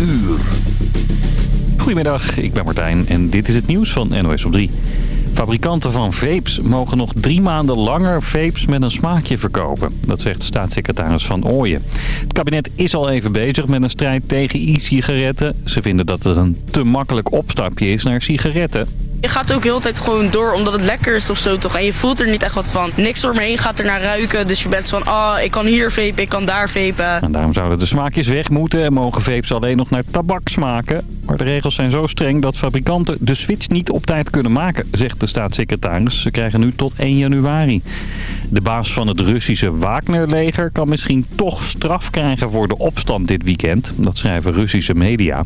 uur. Goedemiddag, ik ben Martijn en dit is het nieuws van NOS op 3. Fabrikanten van vapes mogen nog drie maanden langer vapes met een smaakje verkopen. Dat zegt staatssecretaris Van Ooyen. Het kabinet is al even bezig met een strijd tegen e-sigaretten. Ze vinden dat het een te makkelijk opstapje is naar sigaretten. Je gaat ook heel de tijd gewoon door omdat het lekker is of zo toch. En je voelt er niet echt wat van. Niks door me heen gaat er naar ruiken. Dus je bent van, ah, ik kan hier vapen, ik kan daar vapen. En daarom zouden de smaakjes weg moeten en mogen vapes alleen nog naar tabak smaken. Maar de regels zijn zo streng dat fabrikanten de switch niet op tijd kunnen maken, zegt de staatssecretaris. Ze krijgen nu tot 1 januari. De baas van het Russische Wagner-leger kan misschien toch straf krijgen voor de opstand dit weekend. Dat schrijven Russische media.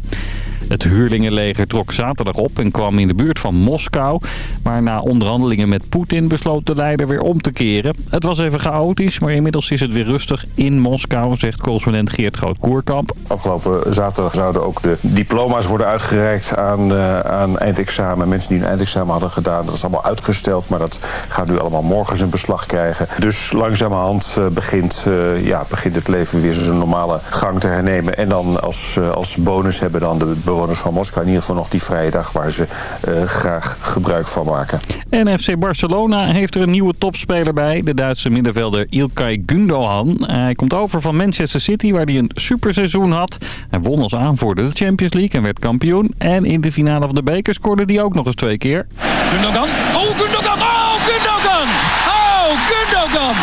Het huurlingenleger trok zaterdag op en kwam in de buurt van Moskou. Maar na onderhandelingen met Poetin besloot de leider weer om te keren. Het was even chaotisch, maar inmiddels is het weer rustig in Moskou, zegt correspondent Geert Groot-Koerkamp. Afgelopen zaterdag zouden ook de diploma's worden uitgereikt aan, uh, aan eindexamen. Mensen die een eindexamen hadden gedaan. Dat is allemaal uitgesteld, maar dat gaat nu allemaal morgen zijn beslag krijgen. Dus langzamerhand uh, begint, uh, ja, begint het leven weer zijn normale gang te hernemen. En dan als, als bonus hebben dan de bewoners van Moskou in ieder geval nog die vrije dag waar ze graag gebruik van maken. En FC Barcelona heeft er een nieuwe topspeler bij. De Duitse middenvelder Ilkay Gundogan. Hij komt over van Manchester City waar hij een superseizoen had. Hij won als aanvoerder de Champions League en werd kampioen. En in de finale van de beker scoorde hij ook nog eens twee keer. Gundogan. Oh, Gundogan. Oh, Gundogan. Oh, Gundogan.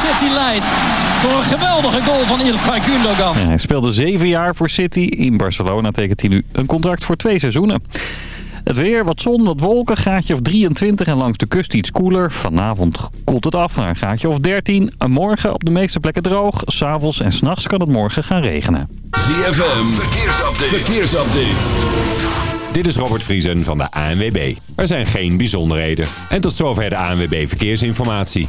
City leidt door een geweldige goal van Ilkay Gundogan. Ja, hij speelde zeven jaar voor City. In Barcelona tekent hij nu een contract voor twee seizoenen. Het weer, wat zon, wat wolken, graadje of 23 en langs de kust iets koeler. Vanavond koelt het af naar een graadje of 13. En morgen op de meeste plekken droog. S'avonds en s'nachts kan het morgen gaan regenen. ZFM, verkeersupdate. verkeersupdate. Dit is Robert Vriesen van de ANWB. Er zijn geen bijzonderheden. En tot zover de ANWB Verkeersinformatie.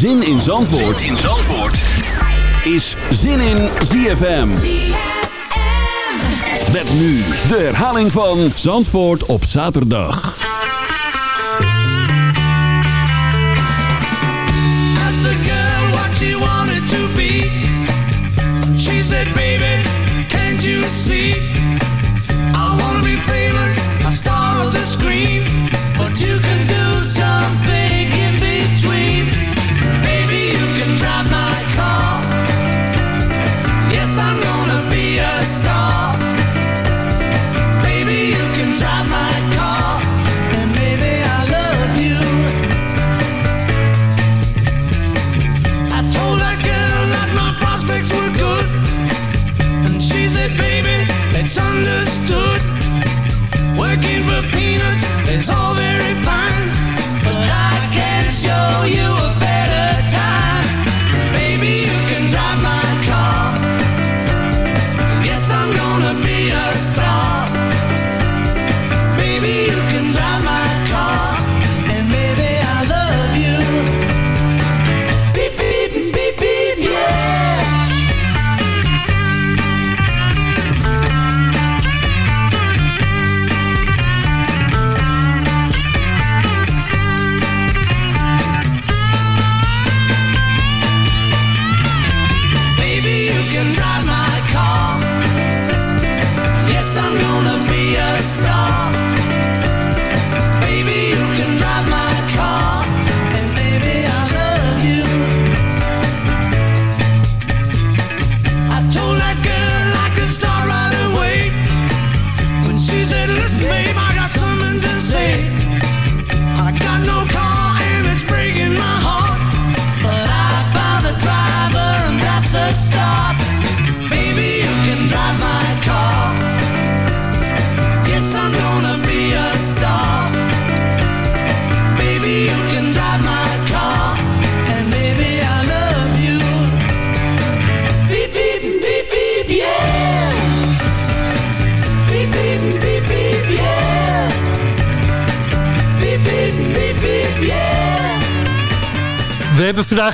Zin in Zandvoort, zin in Zandvoort. is Zin in ZFM. Met nu de herhaling van Zandvoort op zaterdag.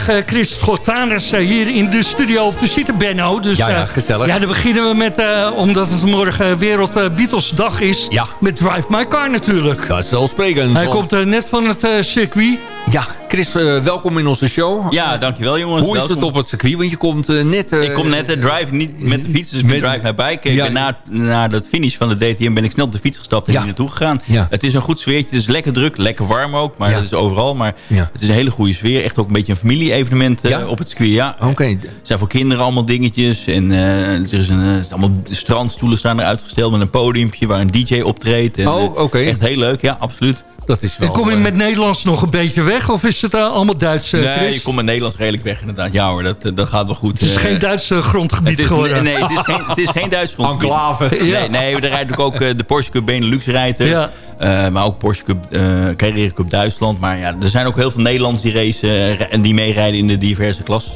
Vandaag eh, Chris Schottaners eh, hier in de studio visite, Benno. Dus, Ja, ja, eh, gezellig. Ja, dan beginnen we met, omdat het morgen Wereld eh, Beatles Dag is, Ja. met Drive My Car natuurlijk. Dat is wel sprekend. Hij want- komt eh, net van het circuit. Chris, eh, welkom in onze show. Ja, dankjewel jongens. Hoe is het op het circuit? Want je komt eh, net... eh, Ik kom net de drive, niet met de fiets, dus met drive naar bike. Ik Ja. na, na dat finish van de DTM ben ik snel op de fiets gestapt en Ja. hier naartoe gegaan. Ja. Het is een goed sfeertje, het is lekker druk, lekker warm ook, maar dat is overal. Maar het is een hele goede sfeer. Echt ook een beetje een familie-evenement eh, op het circuit. Ja. Oké, Er zijn voor kinderen allemaal dingetjes. En eh, er is een, eh, allemaal strandstoelen staan er uitgesteld met een podiumpje waar een DJ optreedt. En, Oh, eh, oké. Echt heel leuk, ja, absoluut. Dat is wel... En kom je eh, met Nederlands nog een beetje weg? Of is het eh, allemaal Duits, eh, nee, je komt met Nederlands redelijk weg inderdaad. Ja hoor, dat, dat gaat wel goed. Het is Eh, geen Duits eh, grondgebied Het is, geworden. nee, het is geen, het is geen Duits grondgebied. Enclave. Ja. Nee, nee, er rijdt ook eh, de Porsche Cup Benelux rijdt. Ja. Eh, maar ook Porsche Cup, eh Carrera Cup Duitsland. Maar ja, er zijn ook heel veel Nederlanders die racen eh, en die meerijden in de diverse klassen.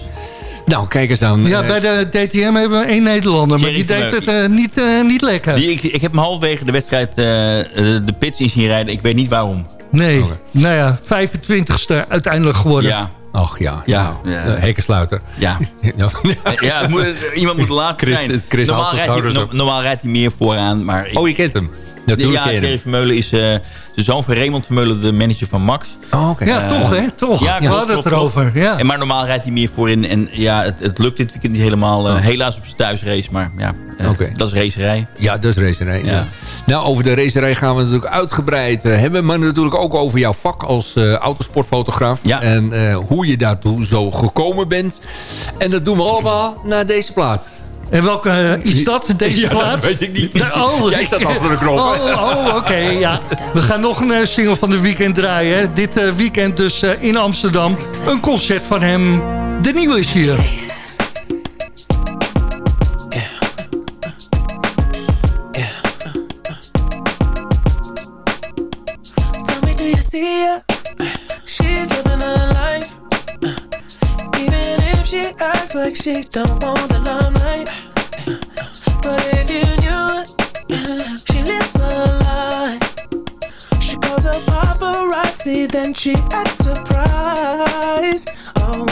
Nou, kijk eens dan. Ja, eh, bij de DTM hebben we één Nederlander, maar die deed het eh, niet, eh, niet lekker. Die, ik, ik heb hem halverwege de wedstrijd de pits in zien rijden. Ik weet niet waarom. Nee, nou ja, 25ste uiteindelijk geworden. Ja, Ach ja, Ja. nou, Ja. hekken sluiten. ja. Ja. ja het moet, iemand moet de laatste Chris- zijn. Chris normaal, rijdt hij, no- normaal rijdt hij meer vooraan. Maar ik- Oh, je kent hem. Natuurlijk ja, hem. Vermeulen is eh, de zoon van Raymond Vermeulen, de manager van Max. Oh, oké. Ja, toch hè, toch. ja, we hadden het erover. Ja. En maar normaal rijdt hij meer voorin. En ja, het, het lukt dit weekend niet helemaal. eh, Helaas op zijn thuisrace. Maar ja, eh, Oh. Oké. dat is racerij. Ja, dat is racerij. Ja. Ja. Nou, over de racerij gaan we natuurlijk uitgebreid eh, hebben. Maar natuurlijk ook over jouw vak als eh, autosportfotograaf. Ja. En eh, hoe je daartoe zo gekomen bent. En dat doen we allemaal naar deze plaat. En welke eh, is dat, deze plaat? weet ik niet. Oh, Jij staat achter de knop. Oh, oh oké, ja. We gaan nog een eh, single van de weekend draaien. hè. Dit eh, weekend dus eh, in Amsterdam. Een concert van hem. De nieuwe is hier. Tell me, do you see her? She's she acts like she don't want the limelight. But if you knew it, she lives her life. She calls her paparazzi, then she acts surprised. Oh,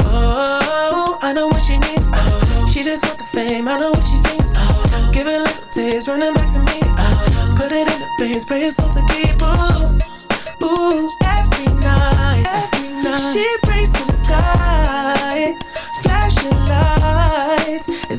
oh, I know what she needs. Oh, she just want the fame. I know what she thinks. Oh, give it a little taste, running back to me. Oh, put it in the veins, pray it's all to keep. Ooh, ooh, every night, every night. She prays to the sky,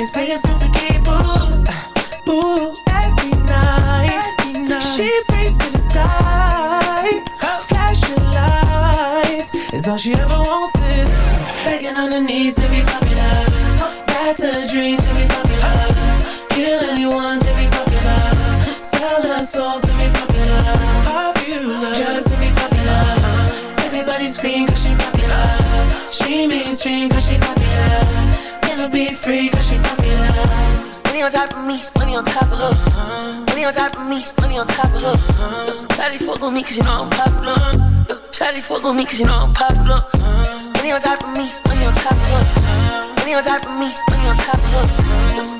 Put it in the face, pay yourself to keep. Ooh, ooh, every night, every night. She prays to the sky, flashing lights. Is all she ever wants is begging on her knees to be popular. That's a dream to be popular. Kill anyone to be popular. Sell her soul to be popular. Popular, just to be popular. Everybody scream cause she popular. She mainstream cause she popular. Never be free cause she popular. Money on top of me, money on top of her. Money on top of me, money on top of her. Shawty fuck on me cause you know I'm popular. Shawty fuck on me cause you know I'm popular. Money on top of me, money on top of her. Money on top of me, money on top of her.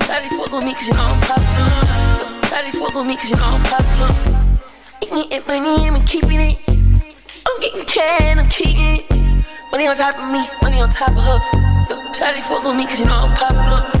Shawty fuck on me cause you know I'm popular. Shawty fuck on me cause you know I'm popular. Eating money and I'm keeping it. I'm getting can, I'm keeping it. Money on top of me, money on top of her. Shawty fuck on me cause you know I'm popular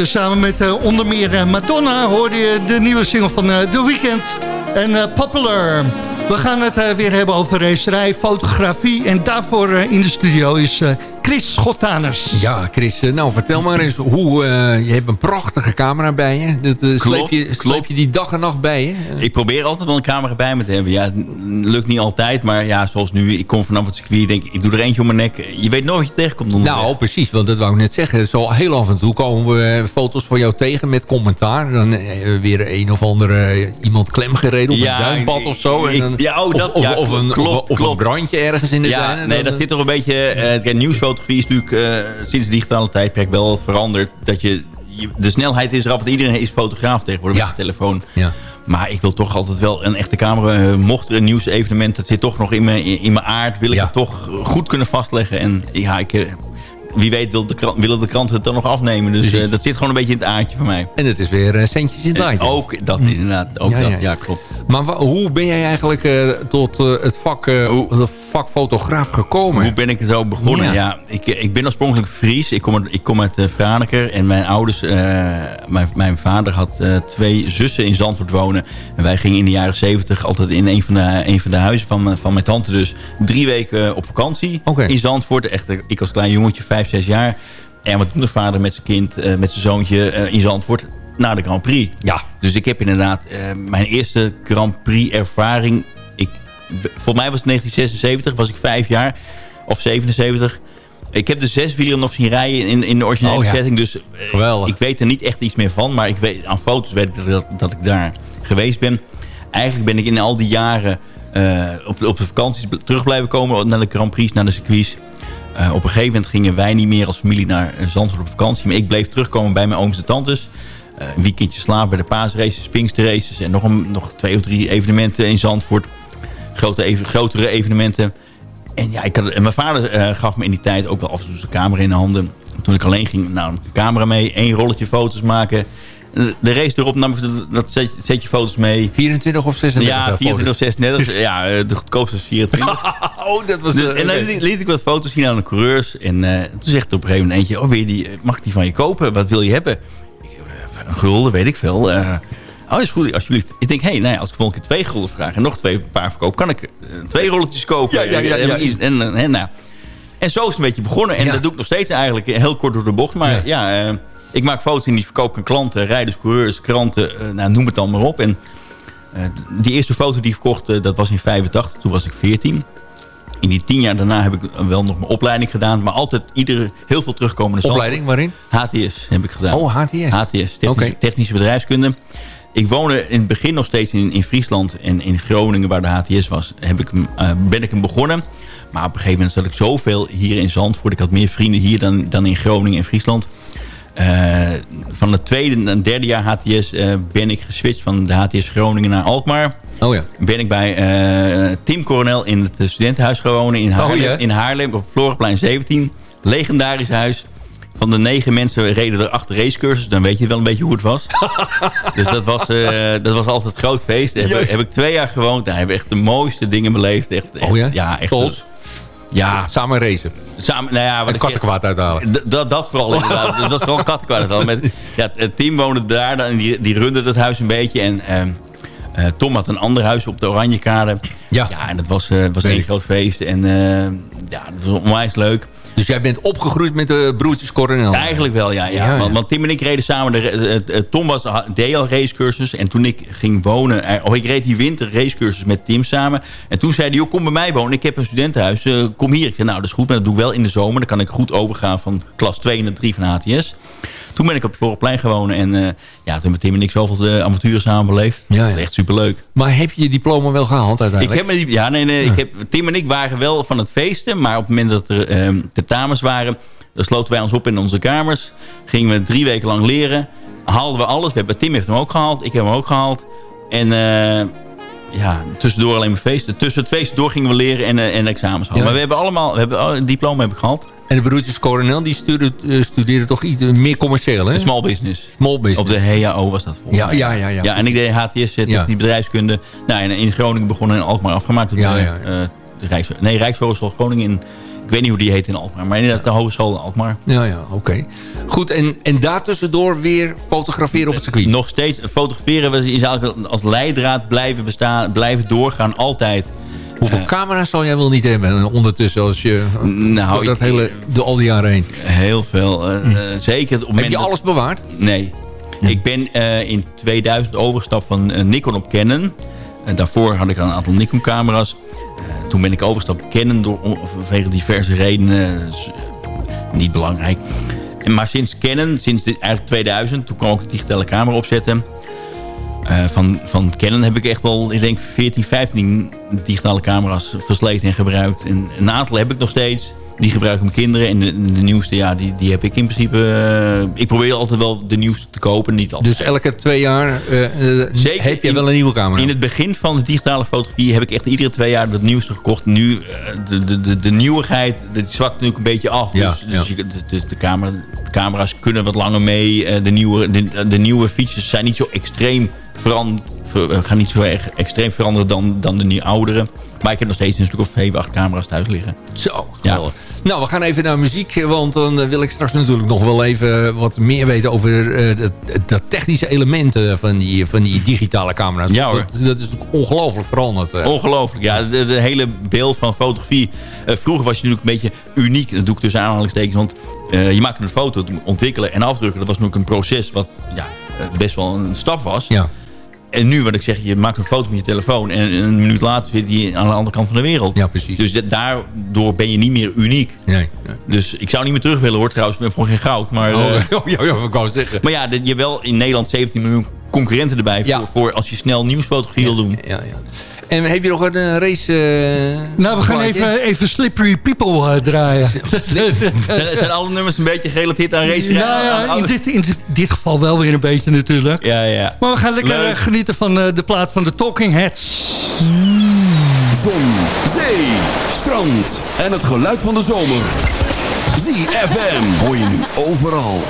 Tezamen met eh, onder meer eh, Madonna hoorde je de nieuwe single van eh, The Weeknd en Popular. We gaan het weer hebben over racerij, fotografie en daarvoor in de studio is Chris Schottaners. Ja, Chris, eh, nou vertel maar eens hoe... eh, je hebt een prachtige camera bij je. Dat, eh, sleep, je sleep klopt. je die dag en nacht bij je? Ik probeer altijd wel een camera bij me te hebben. Ja, het lukt niet altijd, maar ja, zoals nu. Ik kom vanaf het circuit, denk ik, ik doe er eentje om mijn nek. Je weet nooit wat je tegenkomt onderweg. Nou, precies, want dat wou ik net zeggen. Zo heel af en toe komen we foto's van jou tegen met commentaar. Dan weer een of andere iemand klemgereden op Ja, een duimpad of zo. En ik- dan- ja, oh, dat- of, ja, of, een, klopt, of, of een brandje ergens in de ja, tuin. Nee, dan- dat zit er een beetje... eh kijk, nieuwsfotografie is natuurlijk eh, sinds het digitale tijdperk wel wat veranderd. Dat je, de snelheid is eraf, want iedereen is fotograaf tegenwoordig Ja. met de telefoon. Ja. Maar ik wil toch altijd wel een echte camera. Eh, mocht er een nieuwsevenement, dat zit toch nog in mijn, in, mijn aard. Wil ik Ja. het toch goed kunnen vastleggen. En ja, ik, eh, wie weet wil de krant, willen de kranten het dan nog afnemen. Dus dat zit gewoon een beetje in het aardje van mij. En het is weer centjes in het laadje. ook dat inderdaad. Ook Ja, dat, ja. ja, klopt. Maar hoe ben jij eigenlijk eh, tot eh, het, vak, eh, het vak fotograaf gekomen? Hoe ben ik zo begonnen? Ja. Ja, ik, ik ben oorspronkelijk Fries. Ik kom, uit- ik kom uit uh, Franeker. En mijn ouders, eh, mijn, mijn vader had eh, twee zussen in Zandvoort wonen. En wij gingen in de jaren zeventig altijd in een van de, een van de huizen van, mijn- van mijn tante. Dus drie weken op vakantie in Zandvoort. Echt, eh, ik als klein jongetje, vijf, zes jaar. En wat doet de vader met zijn kind, eh, met zijn zoontje eh, in Zandvoort? Naar de Grand Prix. Ja. Dus ik heb inderdaad eh, mijn eerste Grand Prix ervaring. Ik, volgens mij was het 1976, was ik vijf jaar. Of 77. Ik heb de zeswieler nog zien rijden in, in de originele Oh ja. setting. Dus eh, Geweldig. ik weet er niet echt iets meer van. Maar ik weet, aan foto's weet ik dat, dat ik daar geweest ben. Eigenlijk ben ik in al die jaren eh, op, op de vakanties terug blijven komen. Naar de Grand Prix, naar de circuits. Op een gegeven moment gingen wij niet meer als familie naar Zandvoort op vakantie. Maar ik bleef terugkomen bij mijn ooms en tantes. Eh, een weekendje slapen bij de paasraces, Pinksterraces. En nog, een, nog twee of drie evenementen in Zandvoort. Grote, even, grotere evenementen. En, ja, ik had, en mijn vader eh, gaf me in die tijd ook wel af en toe zijn camera in de handen. Toen ik alleen ging, nou, een camera mee, één rolletje foto's maken. De, de race erop nam ik dat, setje, foto's mee. 24 of 36? Ja, 24 of 36. ja, eh, de goedkoopste was 24. Oh, dat was... Dus, de- en dan liet, liet ik wat foto's zien aan de coureurs. En eh, toen zegt er op een gegeven moment eentje... Oh, wil je die, eh, mag ik die van je kopen? Wat wil je hebben? Eh, een gulden, weet ik veel. Eh, oh, is goed, alsjeblieft. Ik denk, hé, hey, nou ja, als ik volgende keer twee gulden vraag... en nog twee paar verkoop, kan ik eh, twee rolletjes kopen. Ja, ja, ja, En, ja. En, nou. en zo is het een beetje begonnen. En dat doe ik nog steeds eigenlijk heel kort door de bocht. Maar ja, eh, ik maak foto's en die verkoop aan klanten, rijders, coureurs, kranten. eh, nou, noem het dan maar op. En eh, die eerste foto die ik verkocht, eh, dat was in 85. Toen was ik 14. In die tien jaar daarna heb ik wel nog mijn opleiding gedaan. Maar altijd iedere, heel veel terugkomende Opleiding, waarin? HTS heb ik gedaan. Oh, HTS. HTS, technische, technische bedrijfskunde. Ik woonde in het begin nog steeds in, in Friesland en in Groningen waar de HTS was. Heb ik eh, ben ik hem begonnen. Maar op een gegeven moment zat ik zoveel hier in Zandvoort. Ik had meer vrienden hier dan, dan in Groningen en Friesland. Eh, van het tweede en derde jaar HTS eh, ben ik geswitcht van de HTS Groningen naar Alkmaar. Oh ja. Ben ik bij eh, Tim Coronel in het studentenhuis gaan wonen in Haarlem, Oh ja? in Haarlem op Florenplein 17. Legendarisch huis. Van de negen mensen reden er acht racecursus. Dan weet je wel een beetje hoe het was. dus dat was, eh, dat was altijd een groot feest. Daar heb, ik- heb ik twee jaar gewoond. Daar hebben we echt de mooiste dingen beleefd. Echt, echt, Oh ja? Ja, echt. Ja, Samen racen. samen, nou ja, wat En kattenkwaad uithalen. Dat, dat vooral inderdaad. dat was vooral kattenkwaad. Dan Met, ja, het team woonde daar dan, en die, die runde dat huis een beetje. En ehm, eh, Tom had een ander huis op de Oranjekade. Ja. Ja, en dat was, eh was een groot feest. En eh, ja, dat was onwijs leuk. Dus jij bent opgegroeid met de broertjes Coronel? Eigenlijk wel, ja. ja. Ja, ja. Want, want Tim en ik reden samen. De, eh, eh, Tom was, deed al racecursus. En toen ik ging wonen... eh, Oh, ik reed die winter racecursus met Tim samen. En toen zei hij, joh, kom bij mij wonen. Ik heb een studentenhuis. eh, kom hier. Ik zei, nou, dat is goed. Maar dat doe ik wel in de zomer. Dan kan ik goed overgaan van klas 2 naar 3 van HTS. Toen ben ik op het Florenplein gewoond. En eh, ja, toen met Tim en ik zoveel eh, avonturen samen beleefd. Ja, ja. Dat is echt superleuk. Maar heb je je diploma wel gehaald Ik uiteindelijk? heb me ja, nee, nee. Ik heb, Tim en ik waren wel van het feesten. Maar op het moment dat er ehm tentamens waren... dan sloten wij ons op in onze kamers. Gingen we drie weken lang leren. Haalden we alles. We hebben, Tim heeft hem ook gehaald. Ik heb hem ook gehaald. En eh, ja, tussendoor alleen maar feesten. Tussen het feest door gingen we leren en, en examens halen. Ja. Maar we hebben allemaal... We hebben, een diploma heb ik gehad. En de broertjes Coronel die studeerden, eh, studeerden toch iets meer commercieel, hè? Small business. Small business. Op de HAO was dat volgens Ja, mij. ja, ja, ja. Ja, en ik deed HTS, eh, Ja. die bedrijfskunde. Nou, en in Groningen begonnen en Alkmaar afgemaakt. Op Ja, de, ja, ja. eh, de Rijks, nee, Rijkshogeschool Groningen in... Ik weet niet hoe die heet in Alkmaar. Maar inderdaad de hogeschool in Alkmaar. Ja, ja, oké. Goed, en, en daartussendoor weer fotograferen op het circuit? Nog steeds fotograferen. We is eigenlijk als leidraad blijven bestaan, blijven doorgaan. Altijd. Hoeveel camera's zal jij wel niet hebben ondertussen als je nou, door dat hele, door al die jaren heen? Heel veel. eh, eh, zeker op Heb je dat- alles bewaard? Nee. Ik ben eh, in 2000 overgestapt van eh, Nikon op Canon. En daarvoor had ik al een aantal Nikon camera's. Eh, toen ben ik overgestapt op Canon door, vanwege diverse redenen. eh, niet belangrijk. Maar sinds Canon, sinds dit, eigenlijk 2000, toen kwam ook de digitale camera opzetten. Eh, van, van Canon heb ik echt wel, ik denk 14, 15 digitale camera's versleten en gebruikt. En een aantal heb ik nog steeds. Die gebruiken mijn kinderen. En de, de nieuwste, ja, die, die heb ik in principe... eh, ik probeer altijd wel de nieuwste te kopen. Niet altijd. Dus elke twee jaar eh, Zeker heb je wel een nieuwe camera? In het begin van de digitale fotografie heb ik echt iedere twee jaar het nieuwste gekocht. Nu, de, de, de, de nieuwigheid, die zwakt natuurlijk een beetje af. Ja, dus ja. dus je- de, camera, de camera's kunnen wat langer mee. De nieuwe, de, de nieuwe features zijn niet zo extreem veranderd. gaan niet zo erg extreem veranderen dan, dan de nieuwe oudere. Maar ik heb nog steeds een stuk of 7, 8 camera's thuis liggen. Zo, geweldig. Nou, we gaan even naar muziek, want dan eh, wil ik straks natuurlijk nog wel even wat meer weten over eh, dat, technische elementen van die, van die digitale camera's. Ja, hoor. Dat, dat is ongelooflijk veranderd. eh. Ongelooflijk, ja. De, de hele beeld van fotografie. Eh, vroeger was je natuurlijk een beetje uniek. Dat doe ik tussen aanhalingstekens. Want eh, je maakte een foto, het ontwikkelen en afdrukken. Dat was natuurlijk een proces wat ja, eh, best wel een stap was. Ja. En nu, wat ik zeg, je maakt een foto met je telefoon... en een minuut later zit die aan de andere kant van de wereld. Ja, precies. Dus da- daardoor ben je niet meer uniek. Nee. nee. Dus ik zou niet meer terug willen, hoor, trouwens. Ik ben voor geen goud. Maar, Oh, eh, oh, ja, ja, ik wou zeggen. maar ja, je hebt wel in Nederland 17 miljoen concurrenten erbij... Ja. Voor, voor als je snel nieuwsfotografie wil doen. Ja, ja. En heb je nog een eh, race... eh, Nou, we gaan even, even Slippery People eh, draaien. Zijn, zijn alle nummers een beetje gerelateerd aan race? nou ja, in dit, in dit, geval wel weer een beetje natuurlijk. Ja, ja. Maar we gaan lekker Leuk. genieten van eh, de plaat van de Talking Heads. Zon, zee, strand en het geluid van de zomer. ZFM hoor je nu overal.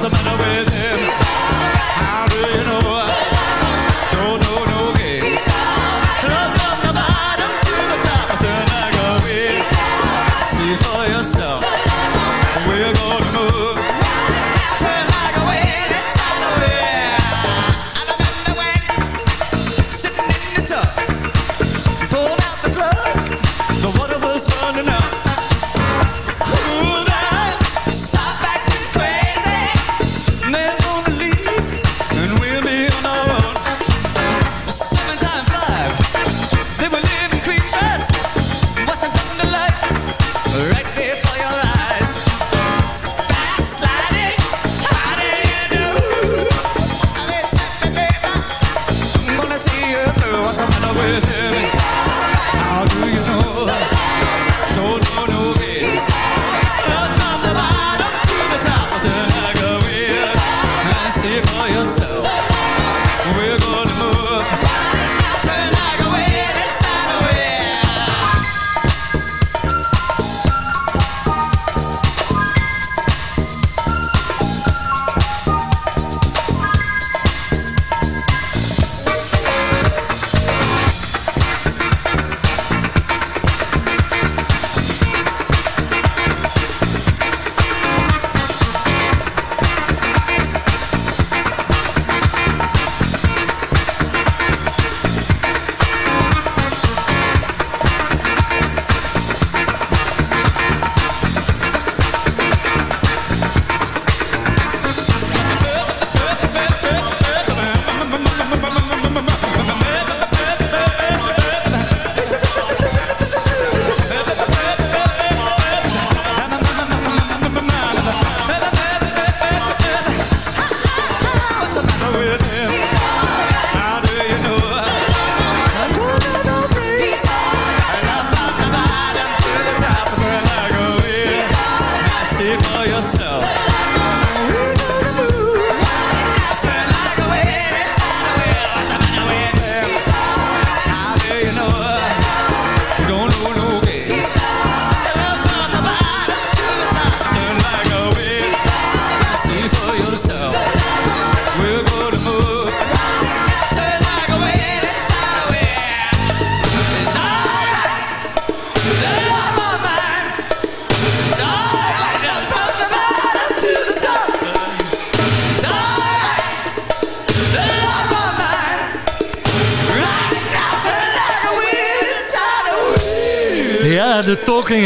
What's the matter with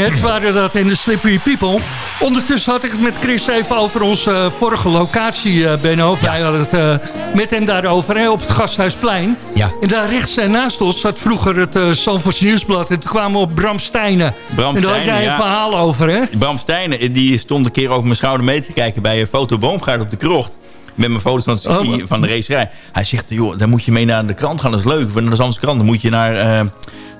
Heads waren dat in de Slippery People. Ondertussen had ik het met Chris even over onze vorige locatie, eh, Benno. Wij hadden het eh, met hem daarover hè, op het Gasthuisplein. Ja. En daar rechts en naast ons zat vroeger het uh, Zandvoorts Nieuwsblad. En toen kwamen we op Bram Stijnen. Bram en daar had jij een verhaal over, hè? Bram Stijnen, die stond een keer over mijn schouder mee te kijken... bij een foto Boomgaard op de krocht. Met mijn foto's van, het circuit, Oh, van de racerij. Hij zegt, joh, dan moet je mee naar de krant gaan. Dat is leuk. Naar de Zandse krant. Dan moet je naar eh,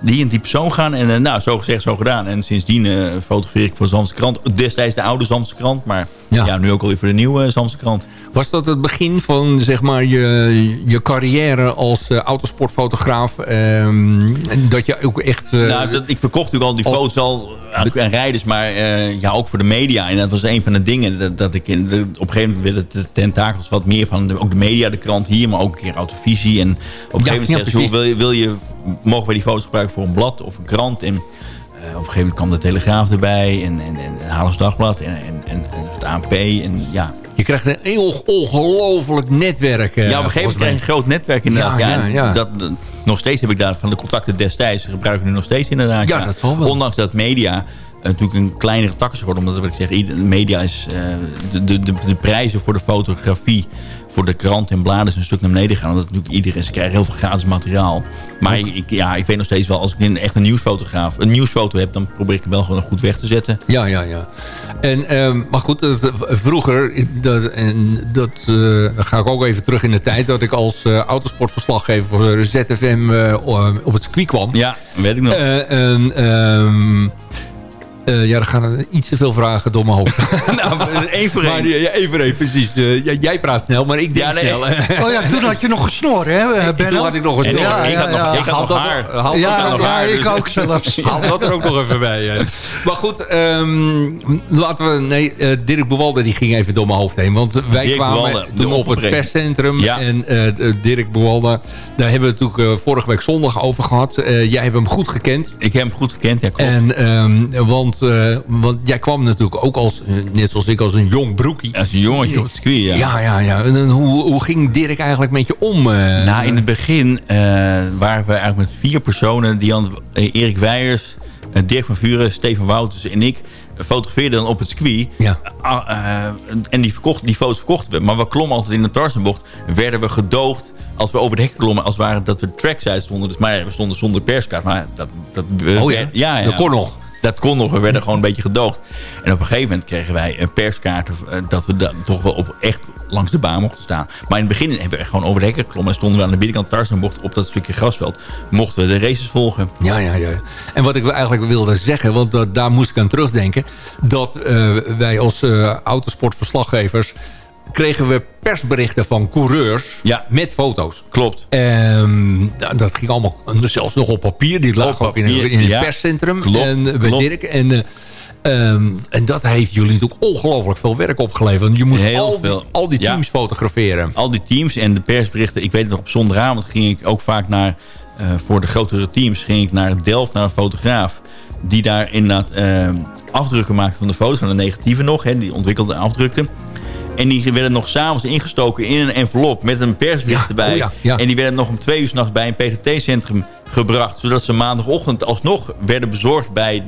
die en die persoon gaan. En eh, nou, zo gezegd, zo gedaan. En sindsdien eh, fotografeer ik voor de Zandse krant. Destijds de oude Zandse krant. Maar ja. nu ook alweer voor de nieuwe Zandse krant. Was dat het begin van zeg maar, je, je carrière als eh, autosportfotograaf? ehm, dat je ook echt... eh, nou, dat, ik verkocht natuurlijk al die als- foto's al aan, aan rijders, maar eh, ja, ook voor de media. En dat was een van de dingen dat, dat ik in, op een gegeven moment wilde de tentakels wat meer van de, ook de media, de krant hier, maar ook een keer autovisie. En op een gegeven moment ja, joh, wil, je, wil je, mogen wij die foto's gebruiken voor een blad of een krant? En eh, op een gegeven moment kwam de Telegraaf erbij en, en, en Haarlems Dagblad en, en, en, en het ANP. En ja, je krijgt een ongelooflijk netwerk. eh, ja, op een gegeven moment krijg je een groot netwerk inderdaad. Ja, Ja. Dat, dat- nog steeds heb ik daar van de contacten destijds, gebruik ik nu nog steeds inderdaad. Ja, dat zal wel. Ondanks dat media eh, natuurlijk een kleinere tak is geworden. Omdat wat ik zeg, media is, eh, de, de, de prijzen voor de fotografie, voor de krant en bladen is een stuk naar beneden gaan. Omdat natuurlijk iedereen, ze krijgen heel veel gratis materiaal. Maar ik, ja, ik weet nog steeds wel, als ik een, echt een nieuwsfotograaf, een nieuwsfoto heb, dan probeer ik hem wel gewoon goed weg te zetten. Ja, ja, ja. En, ehm, maar goed, dat, eh, vroeger, dat, en dat eh, ga ik ook even terug in de tijd... dat ik als eh, autosportverslaggever voor ZFM op het circuit kwam. Ja, weet ik nog. Eh, en, ehm, eh, ja, er gaan er iets te veel vragen door mijn hoofd. nou, één voor Maar, één. ja, één voor één, precies. Eh, ja, jij praat snel, maar ik denk Ja, nee. snel. Oh ja, toen had je nog gesnoren, hè, eh, Benno? Toen had ik nog een snor. ik, ik had nog, ik had nog dat- haar. haal dat Ja, er nog ja, haar, ik ook zelfs. Haal dat er ook nog even bij. hè. Maar goed, ehm, laten we... Nee, eh, Dirk Bewalde die ging even door mijn hoofd heen. Want wij Dirk kwamen Bewalde, toen op het perscentrum. Ja. En eh, Dirk Bewalde, daar hebben we het natuurlijk eh, vorige week zondag over gehad. Eh, jij hebt hem goed gekend. Ik heb hem goed gekend, ja, klopt. En, ehm, want, eh, want jij kwam natuurlijk ook als, eh, net zoals ik, als een jong broekie. Als een jongetje op het circuit, ja. Ja, ja, ja. En, hoe, hoe ging Dirk eigenlijk met je om? Nou, in het begin waren we eigenlijk met vier personen. Dian, Erik Weijers, Dirk van Vuren, Steven Wouters en ik... fotografeerden dan op het circuit. Ja. Ah, en die, verkocht, die foto's verkochten we. Maar we klommen altijd in de Tarzanbocht. Werden we gedoogd als we over de hek klommen. Als het ware dat we trackside stonden. Dus, maar ja, we stonden zonder perskaart. Maar dat, dat, Oh ja? ja, ja. Dat kon nog. Dat kon nog. We werden gewoon een beetje gedoogd. En op een gegeven moment kregen wij een perskaart. eh, Dat we da- toch wel op echt langs de baan mochten staan. Maar in het begin hebben we gewoon over de hekken geklommen. En stonden we aan de binnenkant Tarzanbocht op dat stukje grasveld. Mochten we de races volgen. Ja, ja, ja. En wat ik eigenlijk wilde zeggen, want dat, daar moest ik aan terugdenken... dat eh, wij als eh, autosportverslaggevers kregen we persberichten van coureurs Ja. met foto's. Klopt. Ehm, dat ging allemaal zelfs nog op papier. Die lag ook in, in het ja. perscentrum Klopt, en, eh, bij klopt. Dirk. En, eh, ehm, en dat heeft jullie natuurlijk ongelooflijk veel werk opgeleverd. Want je moest al die, al die Ja. teams fotograferen. Al die teams en de persberichten. Ik weet het nog, op zondagavond ging ik ook vaak naar... eh, voor de grotere teams ging ik naar Delft, naar een fotograaf... die daar inderdaad eh, afdrukken maakte van de foto's. Van de negatieve nog, hè, die ontwikkelde afdrukten. En die werden nog s'avonds ingestoken in een envelop met een persbericht Ja, erbij. oh ja, ja. En die werden nog om twee uur s'nachts bij een PTT-centrum gebracht. Zodat ze maandagochtend alsnog werden bezorgd bij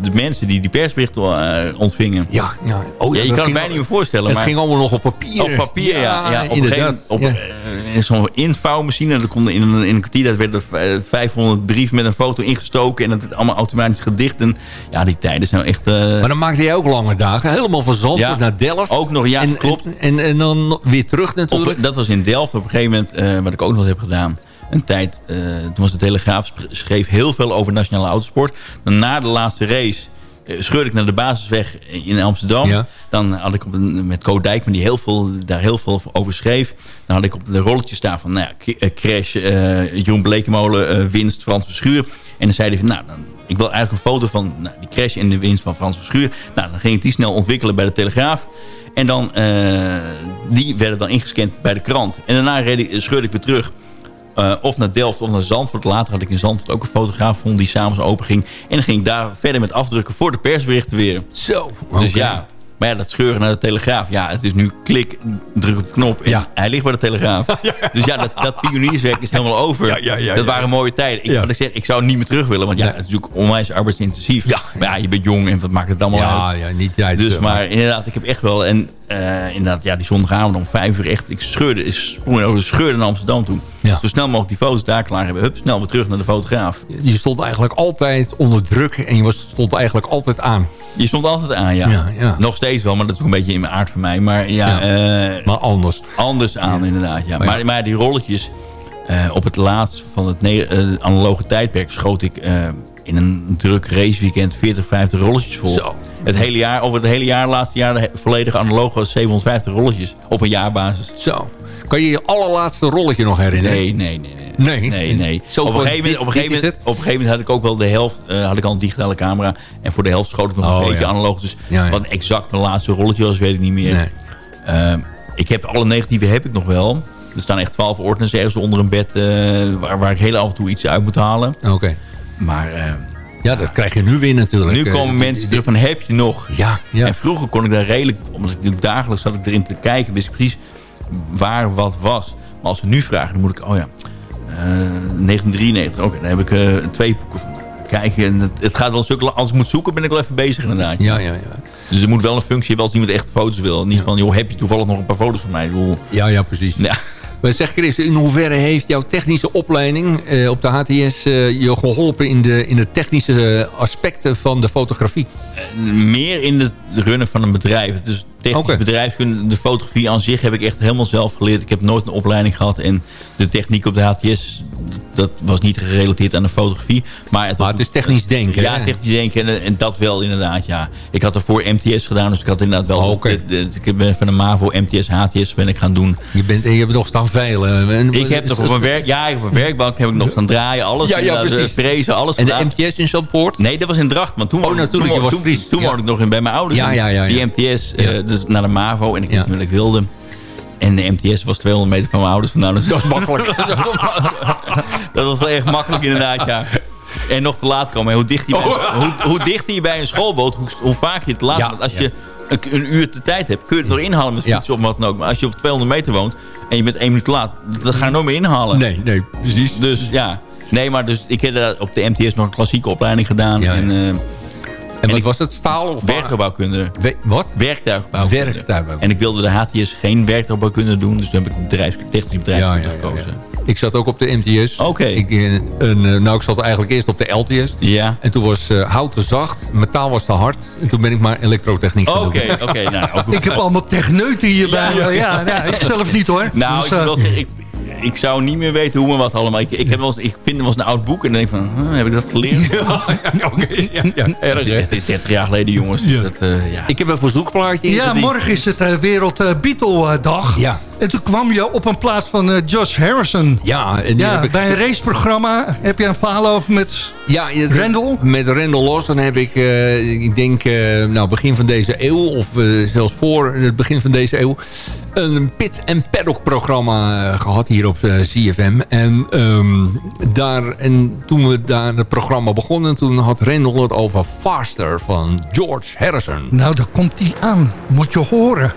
de mensen die die persberichten eh, ontvingen. Ja, ja. Oh, Ja, je kan het bijna niet meer voorstellen. Het maar ging allemaal nog op papier. op papier, ja. ja, op een gegeven op, eh, in zo'n invouwmachine. Er konden in een, in een kwartier dat werden er eh, 500 brieven met een foto ingestoken. En dat werd allemaal automatisch gedicht. En ja, die tijden zijn echt... eh, Maar dan maakte jij ook lange dagen. Helemaal van Zandvoort naar Delft. ook nog, ja, en, klopt. En, en, en dan weer terug Op, natuurlijk. dat was in Delft op een gegeven moment, wat ik ook nog heb gedaan. Een tijd, eh, toen was de Telegraaf, schreef heel veel over nationale autosport. Dan na de laatste race eh, scheurde ik naar de basisweg in Amsterdam. Ja. Dan had ik op een, met Co Dijkman, die heel veel, daar heel veel over schreef. Dan had ik op de rolletjes staan van, nou ja, eh, crash, eh Jeroen Blekemolen, winst, Frans Verschuur. En dan zei hij van, nou, dan, ik wil eigenlijk een foto van nou, die crash en de winst van Frans Verschuur. Nou, dan ging ik die snel ontwikkelen bij de Telegraaf. En dan, die werden dan ingescand bij de krant. En daarna reed ik, scheurde ik weer terug. Eh, of naar Delft of naar Zandvoort. Later had ik in Zandvoort ook een fotograaf gevonden die s'avonds open ging. En dan ging ik daar verder met afdrukken voor de persberichten weer. Zo. Dus ja, Maar ja, dat scheuren naar de Telegraaf. Ja, het is nu klik, druk op de knop. En hij ligt bij de Telegraaf. Dus ja, dat, dat pionierswerk is helemaal over. dat waren mooie tijden. Ik, ik, zeg, ik zou niet meer terug willen. Want ja, het is natuurlijk onwijs arbeidsintensief. Maar ja, je bent jong en wat maakt het allemaal Ja, uit? ja, niet jij. Dus, maar inderdaad, ik heb echt wel... En eh, inderdaad, ja, die zondagavond om vijf uur echt... Ik scheurde, ik sprong over de scheurde naar Amsterdam toe. Zo snel mogelijk die foto's daar klaar hebben. Hup, snel weer terug naar de fotograaf. Je stond eigenlijk altijd onder druk en je was, stond eigenlijk altijd aan. Je stond altijd aan, ja. Ja, ja. Nog steeds wel, maar dat is een beetje in mijn aard voor mij. Maar ja, eh, maar anders. Anders aan, inderdaad. Ja. Maar Maar, die rolletjes, eh, op het laatst van het eh, analoge tijdperk schoot ik in een druk raceweekend 40, 50 rolletjes vol. Zo. Het hele jaar, over het hele jaar, laatste jaar, volledige analoog was 750 rolletjes op een jaarbasis. Zo. Kan je je allerlaatste rolletje nog herinneren? Nee, nee, nee. nee. Nee? Nee, nee. Zo op, een gegeven moment, op, een gegeven moment, op een gegeven moment had ik ook wel de helft, eh, had ik al een digitale camera. En voor de helft schoot ik nog Oh, een beetje ja. analoog. Dus Ja, ja. wat exact mijn laatste rolletje was, weet ik niet meer. Nee. Ehm, ik heb alle negatieve heb ik nog wel. Er staan echt twaalf ordners ergens onder een bed... eh, waar, waar ik heel af en toe iets uit moet halen. Oké. Maar eh, Ja, dat krijg je nu weer natuurlijk. nu Eh, komen mensen terug van heb je nog? Ja, ja. En vroeger kon ik daar redelijk... Omdat ik dagelijks zat ik erin te kijken... wist ik precies waar wat was. Maar als we nu vragen, dan moet ik... Oh ja, eh, 1993. Oké, dan heb ik eh, twee boeken van. Kijken, en het, het gaat wel een stuk... Als ik moet zoeken, ben ik wel even bezig inderdaad. Ja, ja, ja. Dus er moet wel een functie hebben als iemand echt foto's wil. Niet van, joh, heb je toevallig nog een paar foto's van mij? Ik bedoel, Ja, ja, precies. ja. Maar zeg Chris, in hoeverre heeft jouw technische opleiding eh, op de HTS eh, je geholpen in de, in de technische aspecten van de fotografie? meer in het runnen van een bedrijf. Is technisch Oké. bedrijfskunde. De fotografie aan zich heb ik echt helemaal zelf geleerd. Ik heb nooit een opleiding gehad. En de techniek op de HTS, dat was niet gerelateerd aan de fotografie. Maar het, was, het is technisch denken. ja, hè? technisch denken. En, en dat wel inderdaad, ja. Ik had ervoor MTS gedaan. Dus ik had inderdaad wel... Oh, oké. de- de- ik ben van de MAVO, MTS, HTS ben ik gaan doen. Je, bent, je hebt nog staan veilen. En- Ik heb nog op een werk... Ja, op een werkbank heb ik nog staan draaien. Alles. Ja, ja, inderdaad, precies. eh, alles En de gedaan. MTS in Zandpoort? Nee, dat was in Dracht. Want toen Oh, woonde- natuurlijk, toen, je was toen, Fries. toen Ja. woonde ik nog in, bij mijn ouders. Ja, ja, ja, ja. Die MTS, eh, Ja. Dus naar de MAVO. En ik wist niet wat ik wilde. En de MTS was 200 meter van mijn ouders vandaan. Dus dat was makkelijk. dat was wel echt makkelijk inderdaad, ja. En nog te laat komen. En Hoe dichter je, bij, hoe, hoe dichter je bij een school woont, hoe, hoe vaak je te laat Oh. Ja, Want Als ja. je een, een uur de tijd hebt, kun je het nog inhalen met Ja. fietsen of wat dan ook. Maar als je op 200 meter woont en je bent één minuut te laat, dat ga je nooit meer inhalen. Nee, nee, precies. Dus ja. Nee, maar dus, ik heb op de MTS nog een klassieke opleiding gedaan. Ja, ja. En, En wat was het? Staal of werktuigbouwkunde. We- wat? Werktuigbouwkunde. Werktuigbouwkunde. En ik wilde de HTS geen werktuigbouwkunde doen. Dus toen heb ik bedrijfs, technisch Ja, bedrijfskunde ja, ja, gekozen. ja. Ik zat ook op de MTS. Oké. Ik, eh, eh, nou, ik zat eigenlijk eerst op de LTS. Ja. En toen was eh, hout te zacht, metaal was te hard. En toen ben ik maar elektrotechniek gaan Oké, oké. nou. Ik heb allemaal techneuten hierbij. Ja, ik zelf niet hoor. Nou, Dus, ik, wil zeggen, ik, ik zou niet meer weten hoe en wat allemaal. Ik, ik, heb wel eens, ik vind wel eens een oud boek en dan denk ik van, huh, heb ik dat geleerd? Ja, oké. Ja, ja, erg, hè? Het is 30 jaar geleden, jongens. Dus dat, eh, ja. Ik heb een verzoekplaatje. ja, morgen is het eh, Wereld eh, Beatle dag. Ja. En toen kwam je op een plaats van eh, Josh Harrison. Ja, en die Ja, heb ik... bij een raceprogramma heb je een verhaal over met... Ja, je- Rendel? Met Rendel Lawson heb ik, eh, ik denk, eh, nou, begin van deze eeuw... of zelfs voor het begin van deze eeuw... een pit- en paddock-programma eh, gehad hier op CFM. En, ehm, daar, en toen we daar het programma begonnen... toen had Rendel het over Faster van George Harrison. Nou, daar komt hij aan. Moet je horen.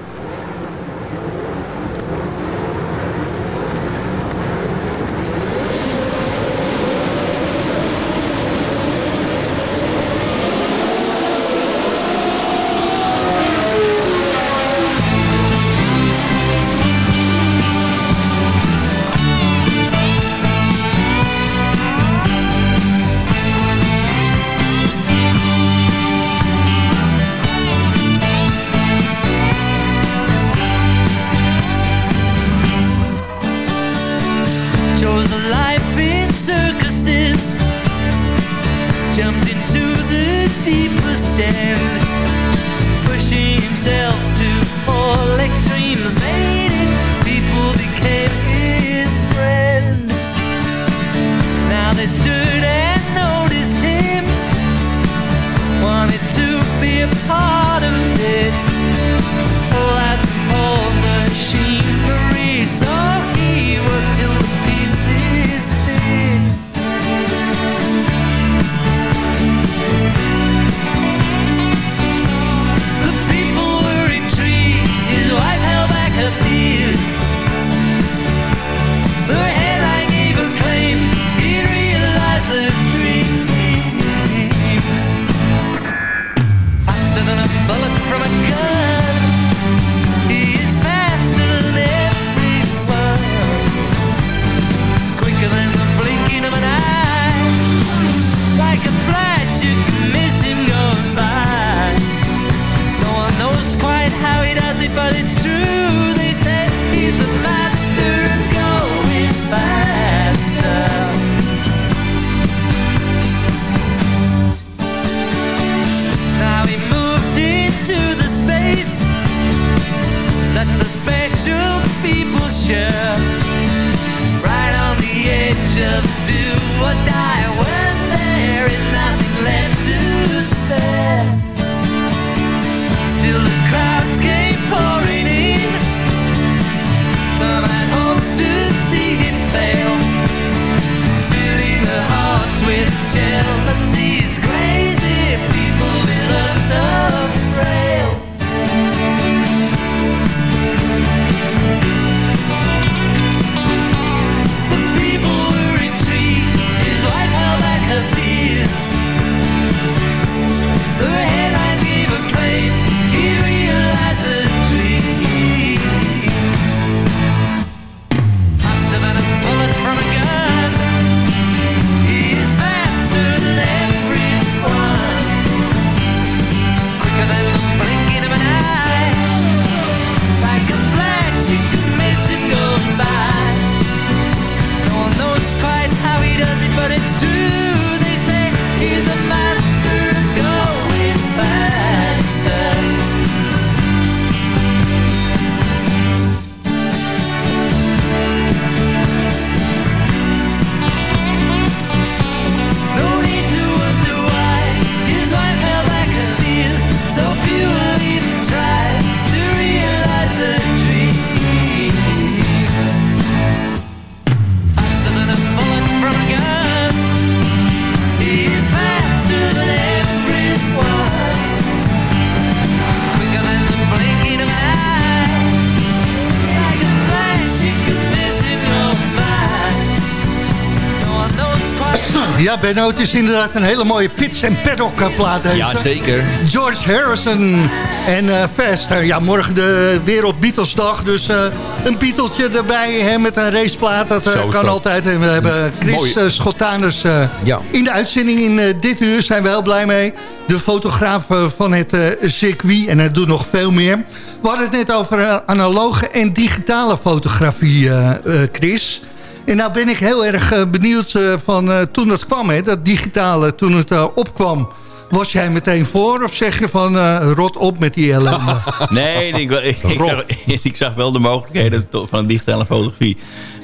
Ja, Benno, het is inderdaad een hele mooie pits- en paddock-plaat. deze. Ja, zeker. George Harrison en eh Faster. Ja, morgen de Wereld Beatlesdag. Dus eh, een Beatletje erbij hè, met een raceplaat. Dat eh, kan dat. altijd. En we hebben Chris eh, Schotanus eh, Ja. in de uitzending in eh, dit uur. Zijn we heel blij mee. De fotograaf eh, van het eh, circuit. En hij doet nog veel meer. We hadden het net over eh, analoge en digitale fotografie, eh, eh, Chris. En nou ben ik heel erg eh, benieuwd eh, van eh, toen het kwam, hè, dat digitale, toen het opkwam. Was jij meteen voor of zeg je van eh, rot op met die ellende? Nee, ik, ik, zag, ik zag wel de mogelijkheden van digitale fotografie.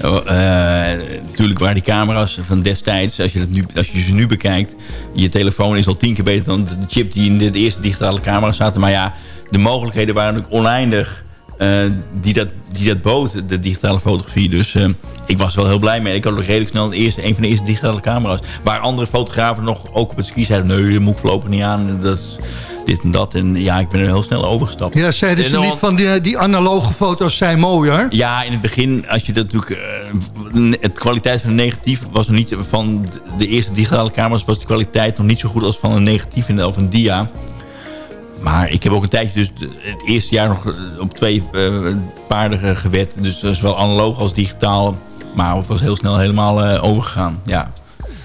Uh, natuurlijk waren die camera's van destijds, als je, dat nu, als je ze nu bekijkt... je telefoon is al tien keer beter dan de chip die in de eerste digitale camera zaten. Maar ja, de mogelijkheden waren natuurlijk oneindig... eh, die, dat, die dat bood, de digitale fotografie. Dus eh, ik was wel heel blij mee. Ik had ook redelijk snel de eerste, een van de eerste digitale camera's. Waar andere fotografen nog ook op het ski zeiden... nee, dat moet ik voorlopig niet aan. Dat is dit en dat. En ja, ik ben er heel snel overgestapt. Ja, zeiden En ze niet van die, die analoge foto's zijn mooier? ja, in het begin, als je dat natuurlijk... eh, het kwaliteit van een negatief was nog niet... Van de- de eerste digitale camera's was de kwaliteit nog niet zo goed als van een negatief in- of een dia. Maar ik heb ook een tijdje, dus het eerste jaar nog eh, op twee eh, paarden ge- gewet. Dus dat is wel analoog als digitaal. Maar het was heel snel helemaal eh, overgegaan. Ja.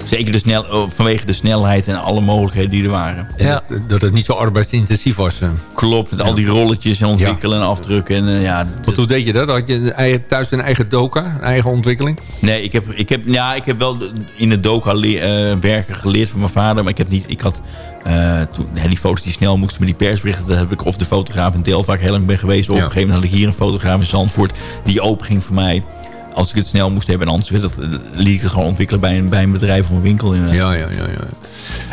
Zeker de snel, oh, vanwege de snelheid en alle mogelijkheden die er waren. En dat, dat het niet zo arbeidsintensief was. eh. Klopt, met al die rolletjes en ontwikkelen en afdrukken. En, eh, ja, Want hoe deed je dat? Had je thuis een eigen doka, een eigen ontwikkeling? Nee, ik heb, ik heb, ja, ik heb wel in het doka eh, werken geleerd van mijn vader. Maar ik heb niet, ik had eh, toen, hè, die foto's die snel moesten met die persberichten. Dat heb ik of de fotograaf in Delft waar ik heel lang ben geweest. Of op Ja. een gegeven moment had ik hier een fotograaf in Zandvoort die open ging voor mij. Als ik het snel moest hebben. En anders werd het, liet ik het gewoon ontwikkelen bij een, bij een bedrijf of een winkel. In, eh. Ja, ja, ja. ja.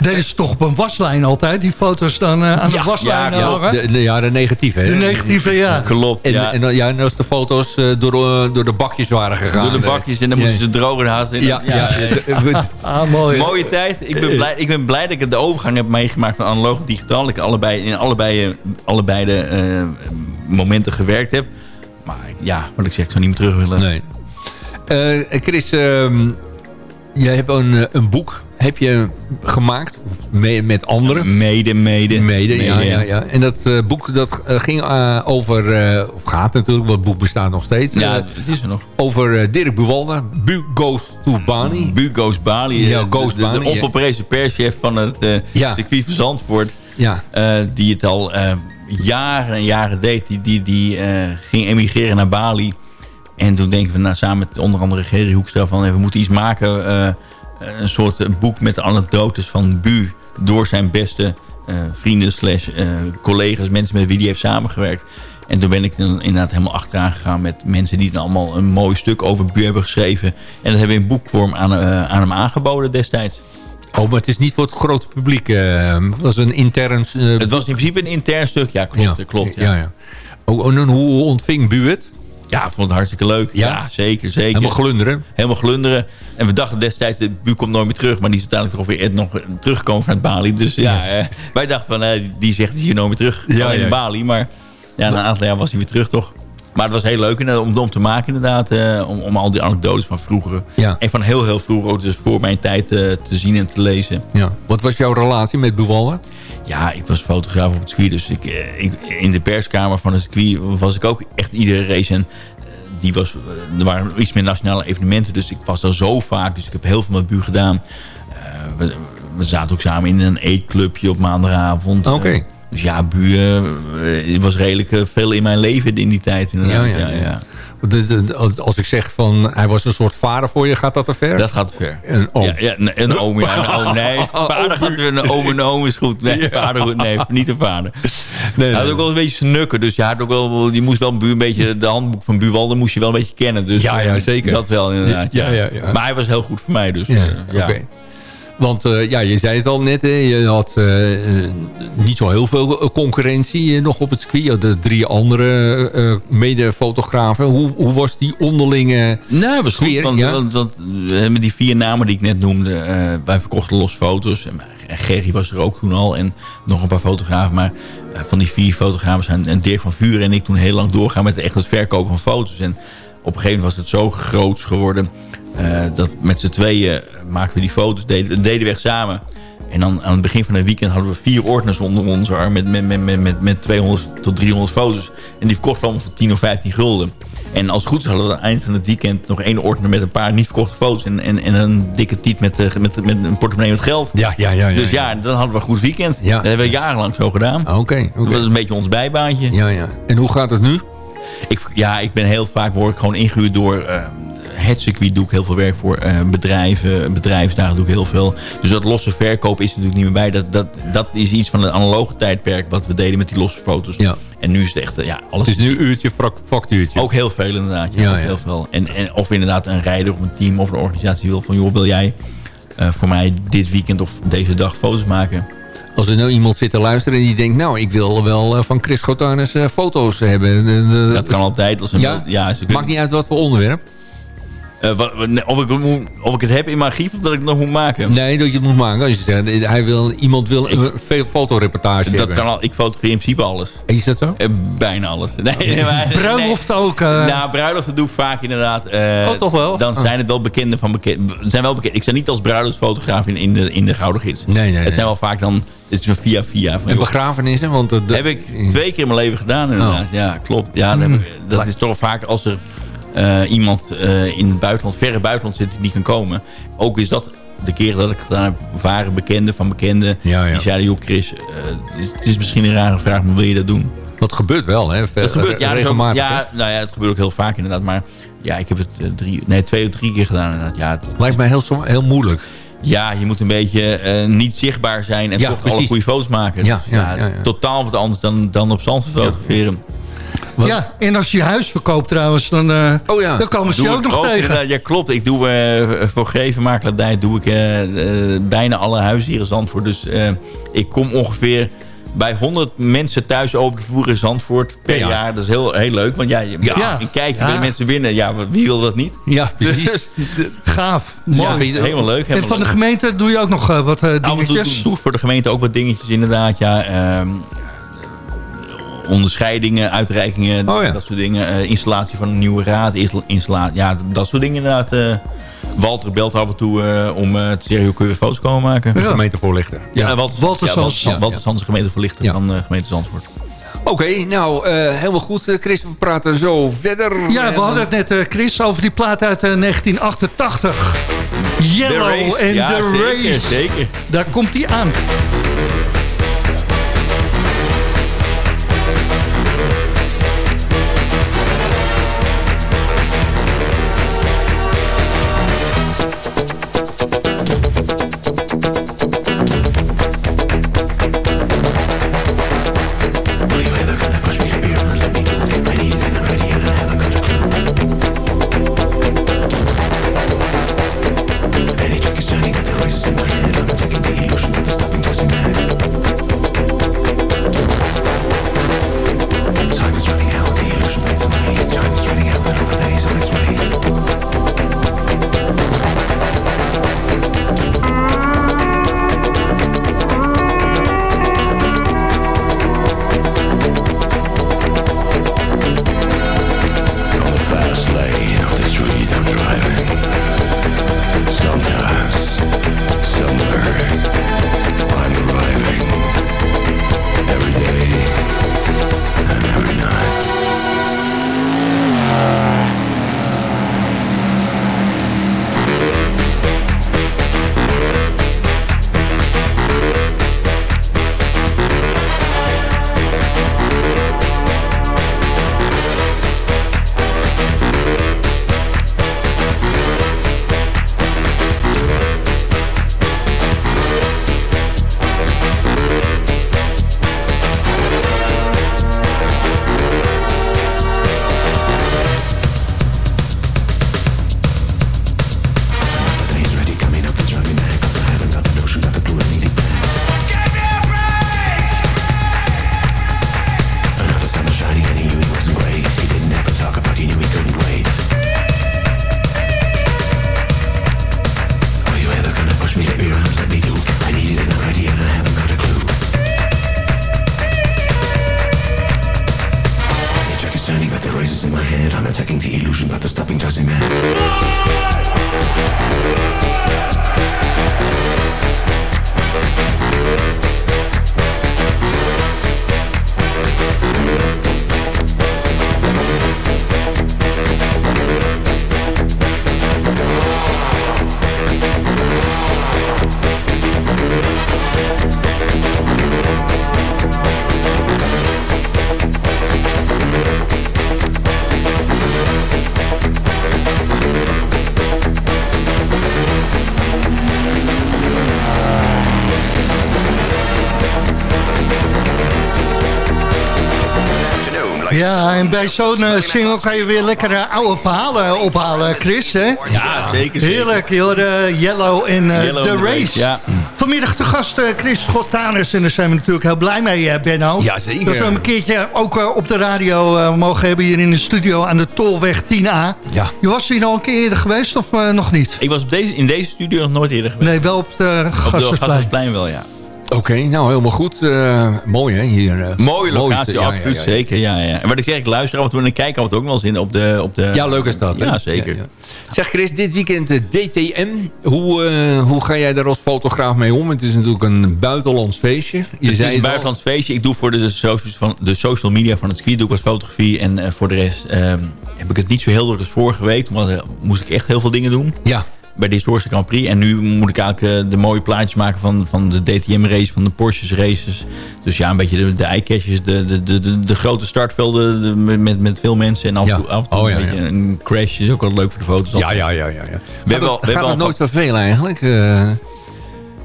Deden ze toch op een waslijn altijd, die foto's dan eh, aan de Ja, waslijn ja, hangen? De, de- ja, de negatieve. Hè? De negatieve, ja. Klopt, En, ja. en, dan- ja, en als de foto's eh, door, door de bakjes waren gegaan. Door de bakjes en dan ja. moesten ze drogen haast. Ja, ja. ja. Ah, mooi. Mooie tijd. Ik ben, blij, ik ben blij dat ik de overgang heb meegemaakt van analoog naar digitaal. Dat ik allebei, in allebei, allebei de eh, momenten gewerkt heb. Maar ja, wat ik zeg, ik zou niet meer terug willen. Nee. Eh, Chris, ehm, jij hebt een, eh, een boek heb je gemaakt mee, met anderen. Mede, mede. Mede, ja, Mede, ja, ja. ja. En dat eh, boek dat ging over, of gaat natuurlijk, want het boek bestaat nog steeds. Ja, het is er nog. over Dirk Buwalda, Bu Goes to Bani. Bu Goes Bali. Ja, Goes de, de, Bali, de ja. onvolprezen perschef van het Ja. circuit van Zandvoort. Ja. die het al jaren en jaren deed. Die, die, die ging emigreren naar Bali. En toen denken we nou, samen met onder andere Gerry Hoekstra van... eh, we moeten iets maken, eh, een soort boek met anekdotes van Bu... door zijn beste eh, vrienden slash collega's, mensen met wie hij heeft samengewerkt. En toen ben ik dan inderdaad helemaal achteraan gegaan met mensen die dan allemaal een mooi stuk over Bu hebben geschreven. En dat hebben we in boekvorm aan, aan hem aangeboden destijds. Oh, maar het is niet voor het grote publiek. Het was een intern... Het was in principe een intern stuk, ja klopt. dat klopt ja. ja, ja. Oh, en hoe ontving Bu het? Ja, ik vond het hartstikke leuk. Ja, zeker, zeker. Helemaal glunderen? Helemaal glunderen. En we dachten destijds, de Bu komt nooit meer terug. Maar die is uiteindelijk toch weer nog teruggekomen vanuit Bali. Dus ja, eh, wij dachten van, eh, die zegt, die is hier nooit meer terug. Ja, in Bali. Maar ja, na een aantal jaar was hij weer terug toch. Maar het was heel leuk om, om te maken inderdaad. eh, om, om al die anekdotes van vroeger. Ja. En van heel heel vroeger ook dus voor mijn tijd eh, te zien en te lezen. Ja. Wat was jouw relatie met Buwalda? Ja, ik was fotograaf op het circuit. Dus ik, eh, ik, in de perskamer van het circuit was ik ook echt iedere race. En eh, die was, eh, er waren iets meer nationale evenementen. Dus ik was daar zo vaak. Dus ik heb heel veel met Bu gedaan. We, we zaten ook samen in een eetclubje op maandagavond. Oké. Eh, dus ja, Bu eh, was redelijk veel in mijn leven in die tijd. Inderdaad. Ja, ja, ja, ja. Als ik zeg van hij was een soort vader voor je, gaat dat te ver? Dat gaat te ver. Een oom. Ja, ja, een, oom, ja. Een oom, nee. Vader gaat weer een oom en oom is goed. Nee, Ja. vader goed. Nee, niet een vader. Nee, hij had nee. ook wel een beetje snukken. Dus je, had ook wel, je moest wel een, bu- een beetje... De handboek van Buwalde moest je wel een beetje kennen. Dus Ja, ja, eh, zeker. Dat wel inderdaad. Ja, Ja, ja. Maar hij was heel goed voor mij. Dus Ja, ja. oké. Want eh, ja, je zei het al net, hè, je had eh, eh, niet zo heel veel concurrentie nog op het circuit. Je had de drie andere eh, mede-fotografen. Hoe, hoe was die onderlinge Nou, was goed. sfeer? Want, ja? want, want we hebben die vier namen die ik net noemde. wij verkochten los foto's. En, en Gerry was er ook toen al. En nog een paar fotografen. Maar van die vier fotografen zijn en Dirk van Vuren en ik toen heel lang doorgaan met echt het verkopen van foto's. En op een gegeven moment was het zo groots geworden. Eh, dat met z'n tweeën maakten we die foto's. Deden, deden we echt samen. En dan aan het begin van het weekend hadden we vier ordners onder onze arm. Met, met, met, met, met, met 200 tot 300 foto's. En die verkochten we allemaal voor 10 of 15 gulden. En als het goed is hadden we aan het eind van het weekend nog één ordner met een paar niet verkochte foto's. En, en, en een dikke tiet met, eh, met, met een portemonnee met geld. Ja, ja, ja. ja, dus ja, dan hadden we een goed weekend. Dat hebben we jarenlang zo gedaan. Oké, oké. Dat was een beetje ons bijbaantje. Ja, ja. En hoe gaat het nu? Ik, ja, ik ben heel vaak word ik gewoon ingehuurd door eh, het circuit. Doe ik heel veel werk voor eh, bedrijven. Bedrijfsdagen doe ik heel veel. Dus dat losse verkoop is er natuurlijk niet meer bij. Dat, dat, dat is iets van het analoge tijdperk wat we deden met die losse foto's. Ja. En nu is het echt, eh, ja, alles Het is nu uurtje, factuurtje. ook heel veel inderdaad. Ja, Ja, heel veel. En, en of inderdaad een rijder of een team of een organisatie wil van... joh, wil jij eh, voor mij dit weekend of deze dag foto's maken? Als er nou iemand zit te luisteren en die denkt... nou, ik wil wel van Chris Gotanus eh, foto's hebben. Dat kan altijd. Als een Ja? ja Maakt niet uit wat voor onderwerp. Eh, wat- of, ik, of ik het heb in mijn archief of dat ik het nog moet maken. Nee, dat je het moet maken. Als je zegt, hij wil, iemand wil een veel fotoreportage Dat hebben. kan al, ik fotografeer in principe alles. Is dat zo? Eh, bijna alles. Nee, nee, maar- Bruiloft ook. eh, Nou, bruiloften doe ik vaak inderdaad. eh, Oh, toch wel? Dan zijn het wel bekende van bekend. zijn wel bekend. Ik sta niet als bruiloftsfotograaf in, in, de, in de Gouden Gids. Nee, nee, nee. Het zijn wel vaak dan... Het is via via. Van, En begrafenissen? Want dat, heb ik twee keer in mijn leven gedaan inderdaad. Oh. Ja, klopt. Ja, heb ik- dat is toch vaak als er eh, iemand eh, in het buitenland, verre buitenland zit die niet kan komen. Ook is dat de keer dat ik gedaan heb, waren bekenden van bekenden. Ja, ja. Die zeiden, joh Chris, eh, het is misschien een rare vraag, maar wil je dat doen? Dat gebeurt wel, hè? Dat gebeurt ja, regelmatig. ja, nou ja, het gebeurt ook heel vaak inderdaad. Maar ja, ik heb het drie, nee, twee of drie keer gedaan inderdaad. Ja, het- Lijkt mij heel, heel moeilijk. ja, je moet een beetje niet zichtbaar zijn en Ja, toch alle goede foto's maken. Ja, Dus, ja, ja, ja. Totaal wat anders dan, dan op zand fotograferen. Ja, en als je je huis verkoopt trouwens, dan, eh, Oh ja. dan komen ze Doe je ook nog tegen. Ja, klopt. Ik doe eh, voor grevenmakelaardij doe ik eh, bijna alle huizen hier in Zandvoort. Dus ik kom ongeveer bij 100 mensen thuis over de vloer in Zandvoort per Ja, ja. jaar. Dat is heel, heel leuk. Want ja, je Ja. kijkje Ja. bij de mensen binnen. Ja, wie wil dat niet? Ja, precies. Gaaf, Ja, mooi. helemaal leuk. en van de gemeente doe je ook nog wat Nou, dingetjes? doen, doen voor de gemeente ook wat dingetjes inderdaad. Ja, ehm, onderscheidingen, uitreikingen, Oh ja. dat soort dingen. Eh, installatie van een nieuwe raad, insla- installa ja, dat soort dingen inderdaad. eh. Walter belt af en toe eh, om eh, te zeggen, hoe kun je foto's komen maken? De gemeentevoorlichter. Ja, Walter, Walter ja. Walter, Ja, Walter ja. Gemeenteverlichter Ja. van de gemeente Zandvoort. Oké, nou, eh, helemaal goed. Chris, we praten zo verder. Ja, we hadden het net, eh, Chris, over die plaat uit eh, 1988. Yellow en ja, The zeker, Race. zeker. Daar komt hij aan. En bij zo'n eh, single kan je weer lekkere oude verhalen ophalen, Chris. Hè? Ja, zeker. Heerlijk, je hoorde Yellow en eh, The Race. Ja. Vanmiddag de gast eh, Chris Schottanus en daar zijn we natuurlijk heel blij mee, eh, Benno. Ja, zeker. Dat we hem een keertje ook eh, op de radio eh, mogen hebben hier in de studio aan de Tolweg 10A. Ja. Je was hier al een keer eerder geweest of eh, nog niet? Ik was op deze, in deze studio nog nooit eerder geweest. Nee, wel op de Op de Gassersplein. Wel, ja. Oké, nou helemaal goed. Eh, mooi hè, hier. eh. Mooie locatie, absoluut, ja, ja. zeker. Ja, ja. En wat ik zeg, ik luister af en toe en ik kijk af en toe ook wel eens in op de... Op de Ja, leuk is dat. hè? Ja, zeker. Zeg Chris, dit weekend eh, DTM. Hoe, eh, hoe ga jij daar als fotograaf mee om? Het is natuurlijk een buitenlands feestje. Je het is een al. buitenlands feestje. Ik doe voor de, socials van, de social media van het ski doe ik wat fotografie. En voor de rest ehm, heb ik het niet zo heel druk als vorige week. Want moest ik echt heel veel dingen doen. Ja. Bij de historische Grand Prix. En nu moet ik eigenlijk eh, de mooie plaatjes maken van, van de DTM race, van de Porsches races. Dus ja, een beetje de, de eyecatches, de, de, de, de, grote startvelden de- met, met, veel mensen. En af en Ja. toe, af en toe Oh, ja, een beetje een crash is ook wel leuk voor de foto's. Ja, ja, ja. ja, ja. We Gaat hebben het, we gaat het nooit vervelen eigenlijk? Eh,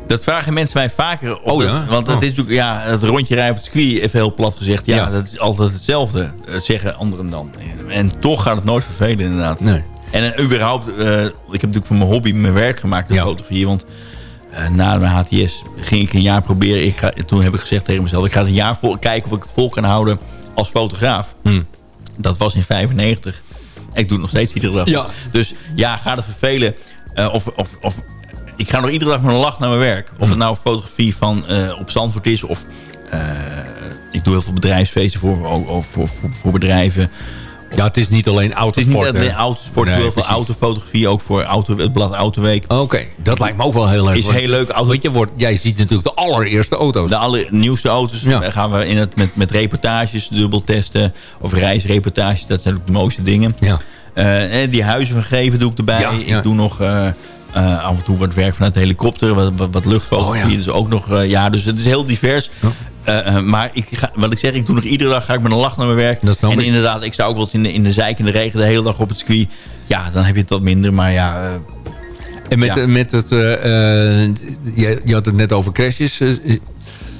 Dat vragen mensen mij vaker. Of Oh dat- ja? want het Oh. is natuurlijk, ja, het rondje rijden op het circuit, even heel plat gezegd. Ja, Ja. dat is altijd hetzelfde, eh, zeggen anderen dan. En toch gaat het nooit vervelen inderdaad. nee. En eh, überhaupt, eh, ik heb natuurlijk van mijn hobby mijn werk gemaakt, de Ja. fotografie. Want eh, na mijn HTS ging ik een jaar proberen. Ik ga, toen heb ik gezegd tegen mezelf, ik ga het een jaar vol, kijken of ik het vol kan houden als fotograaf. Hm. Dat was in 95. En ik doe het nog steeds iedere dag. Ja. Dus ja, gaat het vervelen? Of, of, of ik ga nog iedere dag met een lach naar mijn werk. Of het nou fotografie van op Zandvoort is. Of ik doe heel veel bedrijfsfeesten voor, voor, voor bedrijven. Ja, het is niet alleen Het is autosport. niet alleen autosport. Nee, heel veel autofotografie. Ook voor auto, het blad Autoweek. Oké, dat lijkt me ook wel heel leuk. Is heel leuk. Auto, Want je wordt, jij ziet natuurlijk de allereerste auto's. de allernieuwste auto's Ja. Daar gaan we in het met, met reportages, dubbel testen. Of reisreportages. Dat zijn ook de mooiste dingen. Ja. Eh, en die huizen van Geven doe ik erbij. Ja, ja. Ik doe nog eh, eh, af en toe wat werk vanuit de helikopter. Wat, wat, wat luchtfotografie. Oh, ja. Dus ook nog, eh, ja, dus het is heel divers. Eh, eh, maar ik ga, wat ik zeg, ik doe nog iedere dag ga ik met een lach naar mijn werk. En ik. inderdaad, ik sta ook wel eens in de, in de de regen de hele dag op het circuit. Ja, dan heb je het wat minder. Maar ja, eh, En met, Ja. met het... eh, eh, je, je had het net over crashes. eh,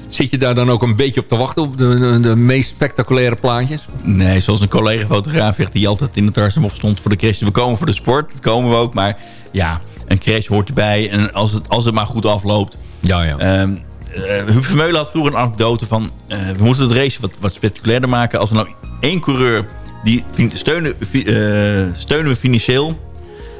zit je daar dan ook een beetje op te wachten? Op de, de, de meest spectaculaire plaatjes? nee, zoals een collega-fotograaf zegt die altijd in het Tarsem stond voor de crash. We komen voor de sport, dat komen we ook. Maar ja, een crash hoort erbij. En als het, als het maar goed afloopt. Ja, ja. Ehm eh, Huub Vermeulen had vroeger een anekdote van... eh, we moeten het race wat, wat spectaculairder maken. Als er nou één coureur... die steunen, eh, steunen we financieel...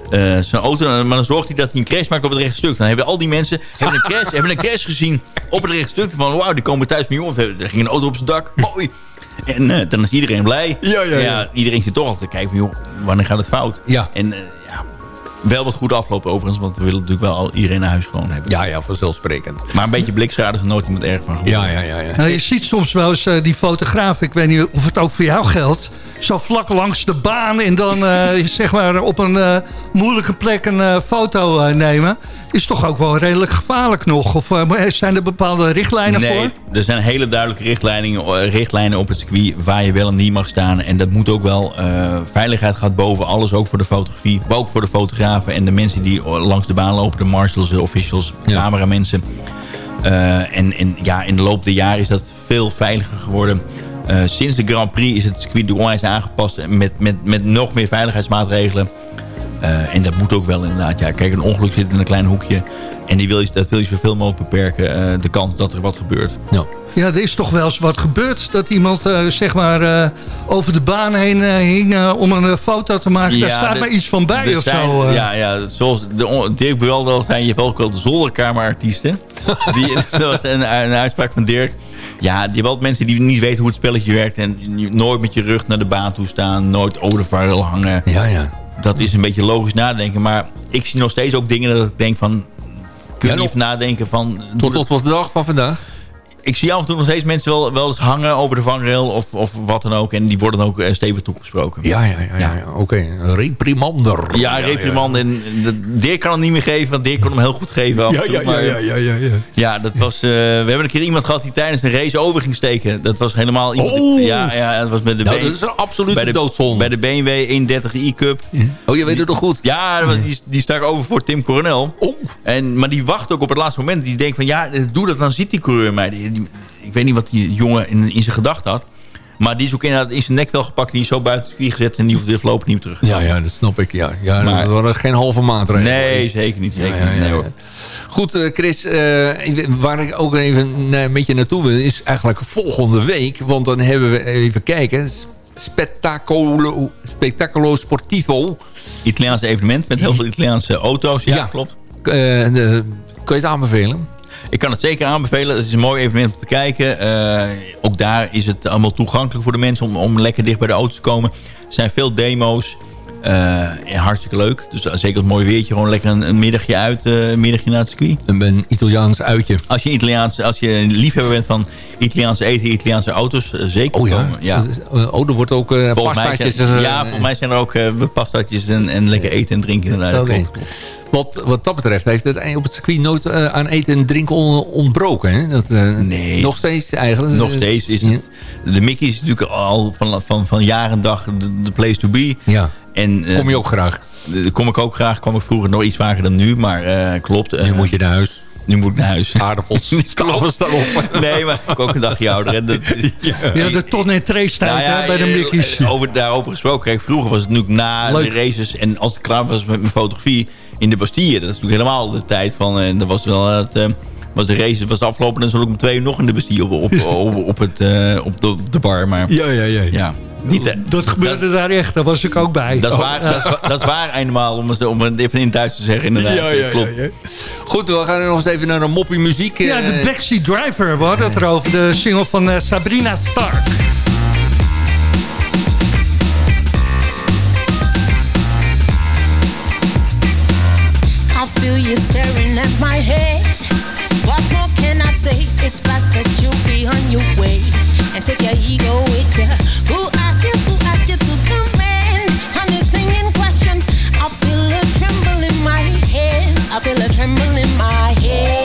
eh, zijn auto, maar dan zorgt hij dat hij een crash maakt op het rechte stuk. Dan hebben al die mensen hebben een crash, hebben een crash gezien op het rechte stuk. Van wauw, die komen thuis van jongens, er ging een auto op zijn dak. Mooi. En eh, dan is iedereen blij. Ja, ja, ja. iedereen zit toch altijd te kijken van joh, wanneer gaat het fout? Ja. En eh, ja, wel wat goed aflopen overigens, want we willen natuurlijk wel al iedereen naar huis gewoon hebben. Ja, ja, vanzelfsprekend. Maar een beetje blikschade is er nooit iemand erg van geworden. Ja, ja, ja. ja. Nou, je ziet soms wel eens eh, die fotograaf, ik weet niet of het ook voor jou geldt... zo vlak langs de baan en dan eh, zeg maar op een eh, moeilijke plek een eh, foto nemen. Is toch ook wel redelijk gevaarlijk nog? Of zijn er bepaalde richtlijnen nee, voor? er zijn hele duidelijke richtlijnen, richtlijnen op het circuit waar je wel en niet mag staan. En dat moet ook wel. veiligheid gaat boven alles, ook voor de fotografie. Maar ook voor de fotografen en de mensen die langs de baan lopen. De marshals, de officials, Ja. cameramensen. En, en ja, in de loop der jaren is dat veel veiliger geworden. Eh, sinds de Grand Prix is het circuit onwijs aangepast. Met, met, met nog meer veiligheidsmaatregelen. Eh, en dat moet ook wel inderdaad. Ja, kijk, een ongeluk zit in een klein hoekje. En die wil je, dat wil je zoveel mogelijk beperken. eh, de kans dat er wat gebeurt. Ja. Ja, er is toch wel eens wat gebeurd. Dat iemand eh, zeg maar eh, over de baan heen eh, hing om een foto te maken. Daar staat de- maar iets van bij of zijn- zo. eh. Ja, ja, zoals de, Dirk Buwalde al zei, je hebt ook wel de zolderkamerartiesten. Die, dat was een, een uitspraak van Dirk. Ja, je hebt altijd mensen die niet weten hoe het spelletje werkt... en nooit met je rug naar de baan toe staan, nooit over de hangen. Ja, ja. Dat is een beetje logisch nadenken, maar ik zie nog steeds ook dingen dat ik denk van... Kun je Ja, niet even nadenken van... Tot, tot op de dag van vandaag. Ik zie af en toe nog steeds mensen wel, wel eens hangen over de vangrail of, of wat dan ook. En die worden dan ook eh, stevig toegesproken. Ja, ja, ja. ja. Oké, reprimander. Ja, reprimand. En de- Dirk kan hem niet meer geven, want Dirk kon hem heel goed geven. af en Ja, toe, ja, ja, ja, ja, ja, ja. Ja, dat was... eh, we hebben een keer iemand gehad die tijdens een race over ging steken. Dat was helemaal... Iemand, Oh! Ja, ja, dat was met de Nou, dat is een absolute bij de, doodzonde. Bij de BMW 31 e-cup. Oh, je weet het toch goed? Ja, die, die stak over voor Tim Coronel. Oh. En, maar die wacht ook op het laatste moment. Die denkt van, ja, doe dat, dan ziet die coureur mij. Die, die- ik weet niet wat die jongen in, in zijn gedachten had. Maar die is ook inderdaad in zijn nek wel gepakt. Die is zo buiten het circuit gezet en die hoeft weer voorlopig niet meer terug. Ja, ja, dat snap ik. Ja, ja Maar- dat waren geen halve maatregelen. Nee, zeker niet. Zeker Ja, ja, niet. Nee, ja, hoor. ja. Goed, Chris, waar ik ook even eh, met je naartoe wil... is eigenlijk volgende week. Want dan hebben we, even kijken... Spettacolo, Sportivo. Italiaans evenement met heel veel Italiaanse auto's. Ja, klopt. Eh, de, kan je het aanbevelen? Ik kan het zeker aanbevelen. Het is een mooi evenement om te kijken. Eh, ook daar is het allemaal toegankelijk voor de mensen om, om lekker dicht bij de auto's te komen. Er zijn veel demo's. Eh, hartstikke leuk. Dus eh, zeker het mooi weertje. Gewoon lekker een, een middagje uit. eh, een middagje naar het circuit. Een, Italiaans uitje. Als je, Italiaans, als je liefhebber bent van Italiaanse eten, Italiaanse auto's, zeker Oh ja? ja. Oh, er wordt ook eh Volgens mij, pastaatjes... zijn, eh, ja, volgens mij zijn er ook pastaatjes en, en lekker eten en drinken. inderdaad. Klopt, klopt. Wat, wat dat betreft heeft het op het circuit nooit aan eten en drinken on- ontbroken. Hè? Dat, Nee. Nog steeds eigenlijk. Nog steeds is het... De Mickey is natuurlijk al van, van, van jaar en dag de, de place to be. Ja. En, eh, Kom je ook graag? eh, Kom ik ook graag. Kwam ik vroeger nog iets vaker dan nu. Maar eh, klopt. Nu moet je naar huis. nu moet ik naar huis. Aardappels. Staan op. Nee, maar ik ook een dagje ouder. En dat is, Ja, de ton en trace Nou ja, bij de Mickey's. Over, daarover gesproken. Kijk, vroeger was het natuurlijk na Leuk. de races. En als ik klaar was met mijn fotografie in de Bastille. Dat is natuurlijk helemaal de tijd van... En dat was wel het... was de race was afgelopen en dan zal ik om twee uur nog in de Bastille op, op, op, op, het, op, de, op de bar. Maar Ja, ja, ja. ja, niet, Dat gebeurde daar echt, daar was ik ook bij. dat is, Oh. waar, dat, is, dat is waar eenmaal, om het, om het even in het Duits te zeggen inderdaad. Ja, ja, Klopt. ja, ja. Goed, we gaan nog eens even naar een moppie muziek. Ja, de eh, Backseat Driver, we hadden het erover. De single van eh, Sabrina Stark. I feel you staring at my head. What more can I say? It's best that you be on your way and take your ego with you? Who asked my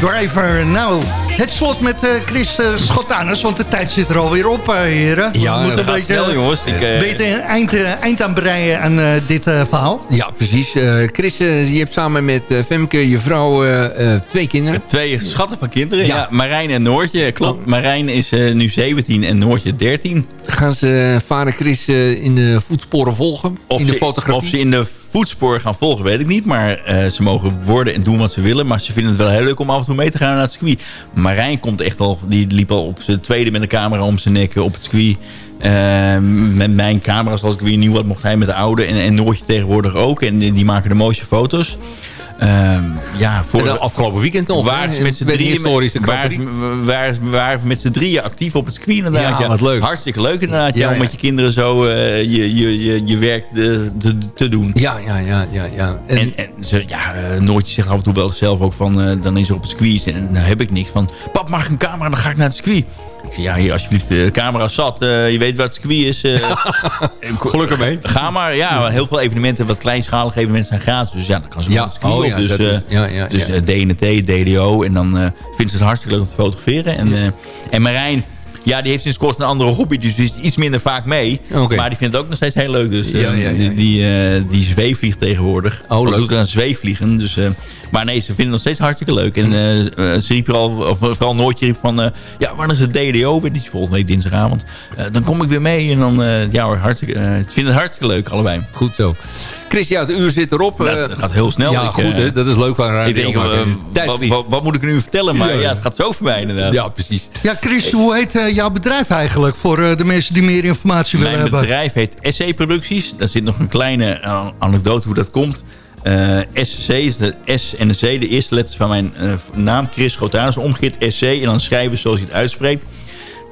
Driver. Nou, het slot met eh, Chris uh, Schotanus, want de tijd zit er alweer op, eh, heren. Ja, We moeten dat gaat snel, jongens. Ik, eh, beter een eind, eh, eind aan breien aan eh, dit eh, verhaal. Ja, precies. Eh, Chris, eh, je hebt samen met eh, Femke, je vrouw, eh, eh, twee kinderen. Twee schatten van kinderen. Ja. Ja. Marijn en Noortje. Klopt. Marijn is eh, nu 17 en Noortje 13. Gaan ze vader Chris eh, in de voetsporen volgen? Of in de fotografie? Of ze in de voetsporen gaan volgen, weet ik niet. Maar eh, ze mogen worden en doen wat ze willen. Maar ze vinden het wel heel leuk om af en toe mee te gaan naar het circuit. Marijn komt echt al, die liep al op zijn tweede met een camera om zijn nek op het circuit. Eh, met mijn camera, zoals ik weer nieuw had, mocht hij met de oude. En, en Noortje tegenwoordig ook. En die maken de mooiste foto's. Ehm, ja, voor En dan afgelopen weekend nog, hè? ze met z'n de drieën, ze- waren we met z'n drieën actief op het circuit inderdaad. Ja, wat leuk. Hartstikke leuk inderdaad. Ja, Ja, om met je kinderen zo eh, je, je, je, je werk te, doen. Ja, ja, ja, ja. ja. En, en, ze, ja, eh, Noortje zegt af en toe wel zelf ook van, eh, dan is er op het circuit en dan heb ik niks van, pap mag ik een camera, dan ga ik naar het circuit. Ik zeg, ja, hier alsjeblieft, de camera zat, eh, je weet wat het circuit is. eh, Gelukkig mee. Ga maar, ja, heel veel evenementen, wat kleinschalige evenementen zijn gratis. Dus ja, dan kan ze Ja, op het circuit oh op. ja, Dus, dat eh, is- ja, ja, dus eh, DNT, DDO en dan eh vindt ze het hartstikke leuk om te fotograferen. En, eh, en Marijn, ja, die heeft sinds kort een andere hobby, dus die is iets minder vaak mee. Maar die vindt het ook nog steeds heel leuk. Dus eh, Ja, ja, ja, die, die, eh, die zweefvliegt tegenwoordig. Oh, leuk. doet aan zweefvliegen. Dus, eh, maar nee, ze vinden het nog steeds hartstikke leuk. En eh, eh, ze riep er al, of vooral Noortje riep van... eh, ja, wanneer is het DDO weer? Die is volgende week dinsdagavond. Eh, dan kom ik weer mee. En dan, eh, ja hoor, hartstikke, eh, ze vinden het hartstikke leuk, allebei. Goed zo. Chris, ja, het uur zit erop. Dat, dat gaat heel snel. Ja, Ik, goed, hè? dat is leuk van radio Ik denk, eh, wat, wat, wat moet ik nu vertellen? Maar Ja, het gaat zo voorbij inderdaad. Ja, precies. Ja, Chris, hoe heet eh, jouw bedrijf eigenlijk? Voor eh, de mensen die meer informatie willen Mijn hebben. bedrijf heet SC Producties. Daar zit nog een kleine anekdote hoe dat komt. Eh, SC is de S en de C, de eerste letters van mijn eh, naam. Chris Schotanus, omgekeerd SC. En dan schrijven zoals je het uitspreekt.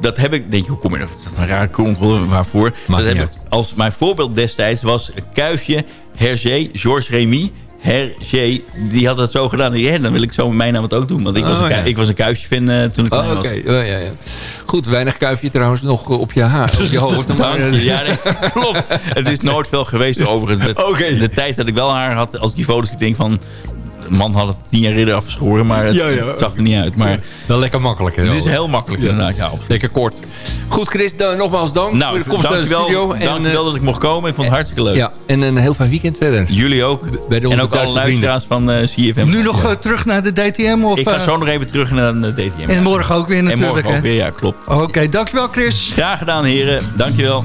Dat heb ik, denk je, hoe kom je er? Dat is een raar konkel, waarvoor? dat heb ik, als mijn voorbeeld destijds was Kuifje, Hergé, Georges Remy. Hergé, die had dat zo gedaan. En ja, dan wil ik zo met mijn naam het ook doen. Want ik was Oh, een, ja. ik was een kuifje fan eh, toen ik Oh, was. Oh, ja, ja. Goed, weinig kuifje trouwens nog eh, op je, haar, op je hoofd. Maar, Dank je. Ja, nee, klopt. Het is nooit veel geweest overigens. De, tijd dat ik wel haar had, als ik die foto's ik denk van... De man had het tien jaar eerder afgeschoren, maar het, Ja, ja. het zag er niet uit. Maar Wel lekker makkelijk. hè, het is wel. heel makkelijk Ja. inderdaad. Ja. Lekker kort. Goed, Chris, dan, nogmaals dank nou, voor de komst naar de dankjewel, studio. En, dankjewel eh, dat ik mocht komen. Ik vond het hartstikke leuk. ja, en een heel fijn weekend verder. Jullie ook. Bij de en ook alle luisteraars van eh, CFM. Nu nog eh, terug naar de DTM? Of, Ik ga eh, zo nog even terug naar de DTM. En morgen ook weer En natuurlijk. morgen ook weer, ja, klopt. Oké, dankjewel Chris. Graag gedaan, heren. Dankjewel.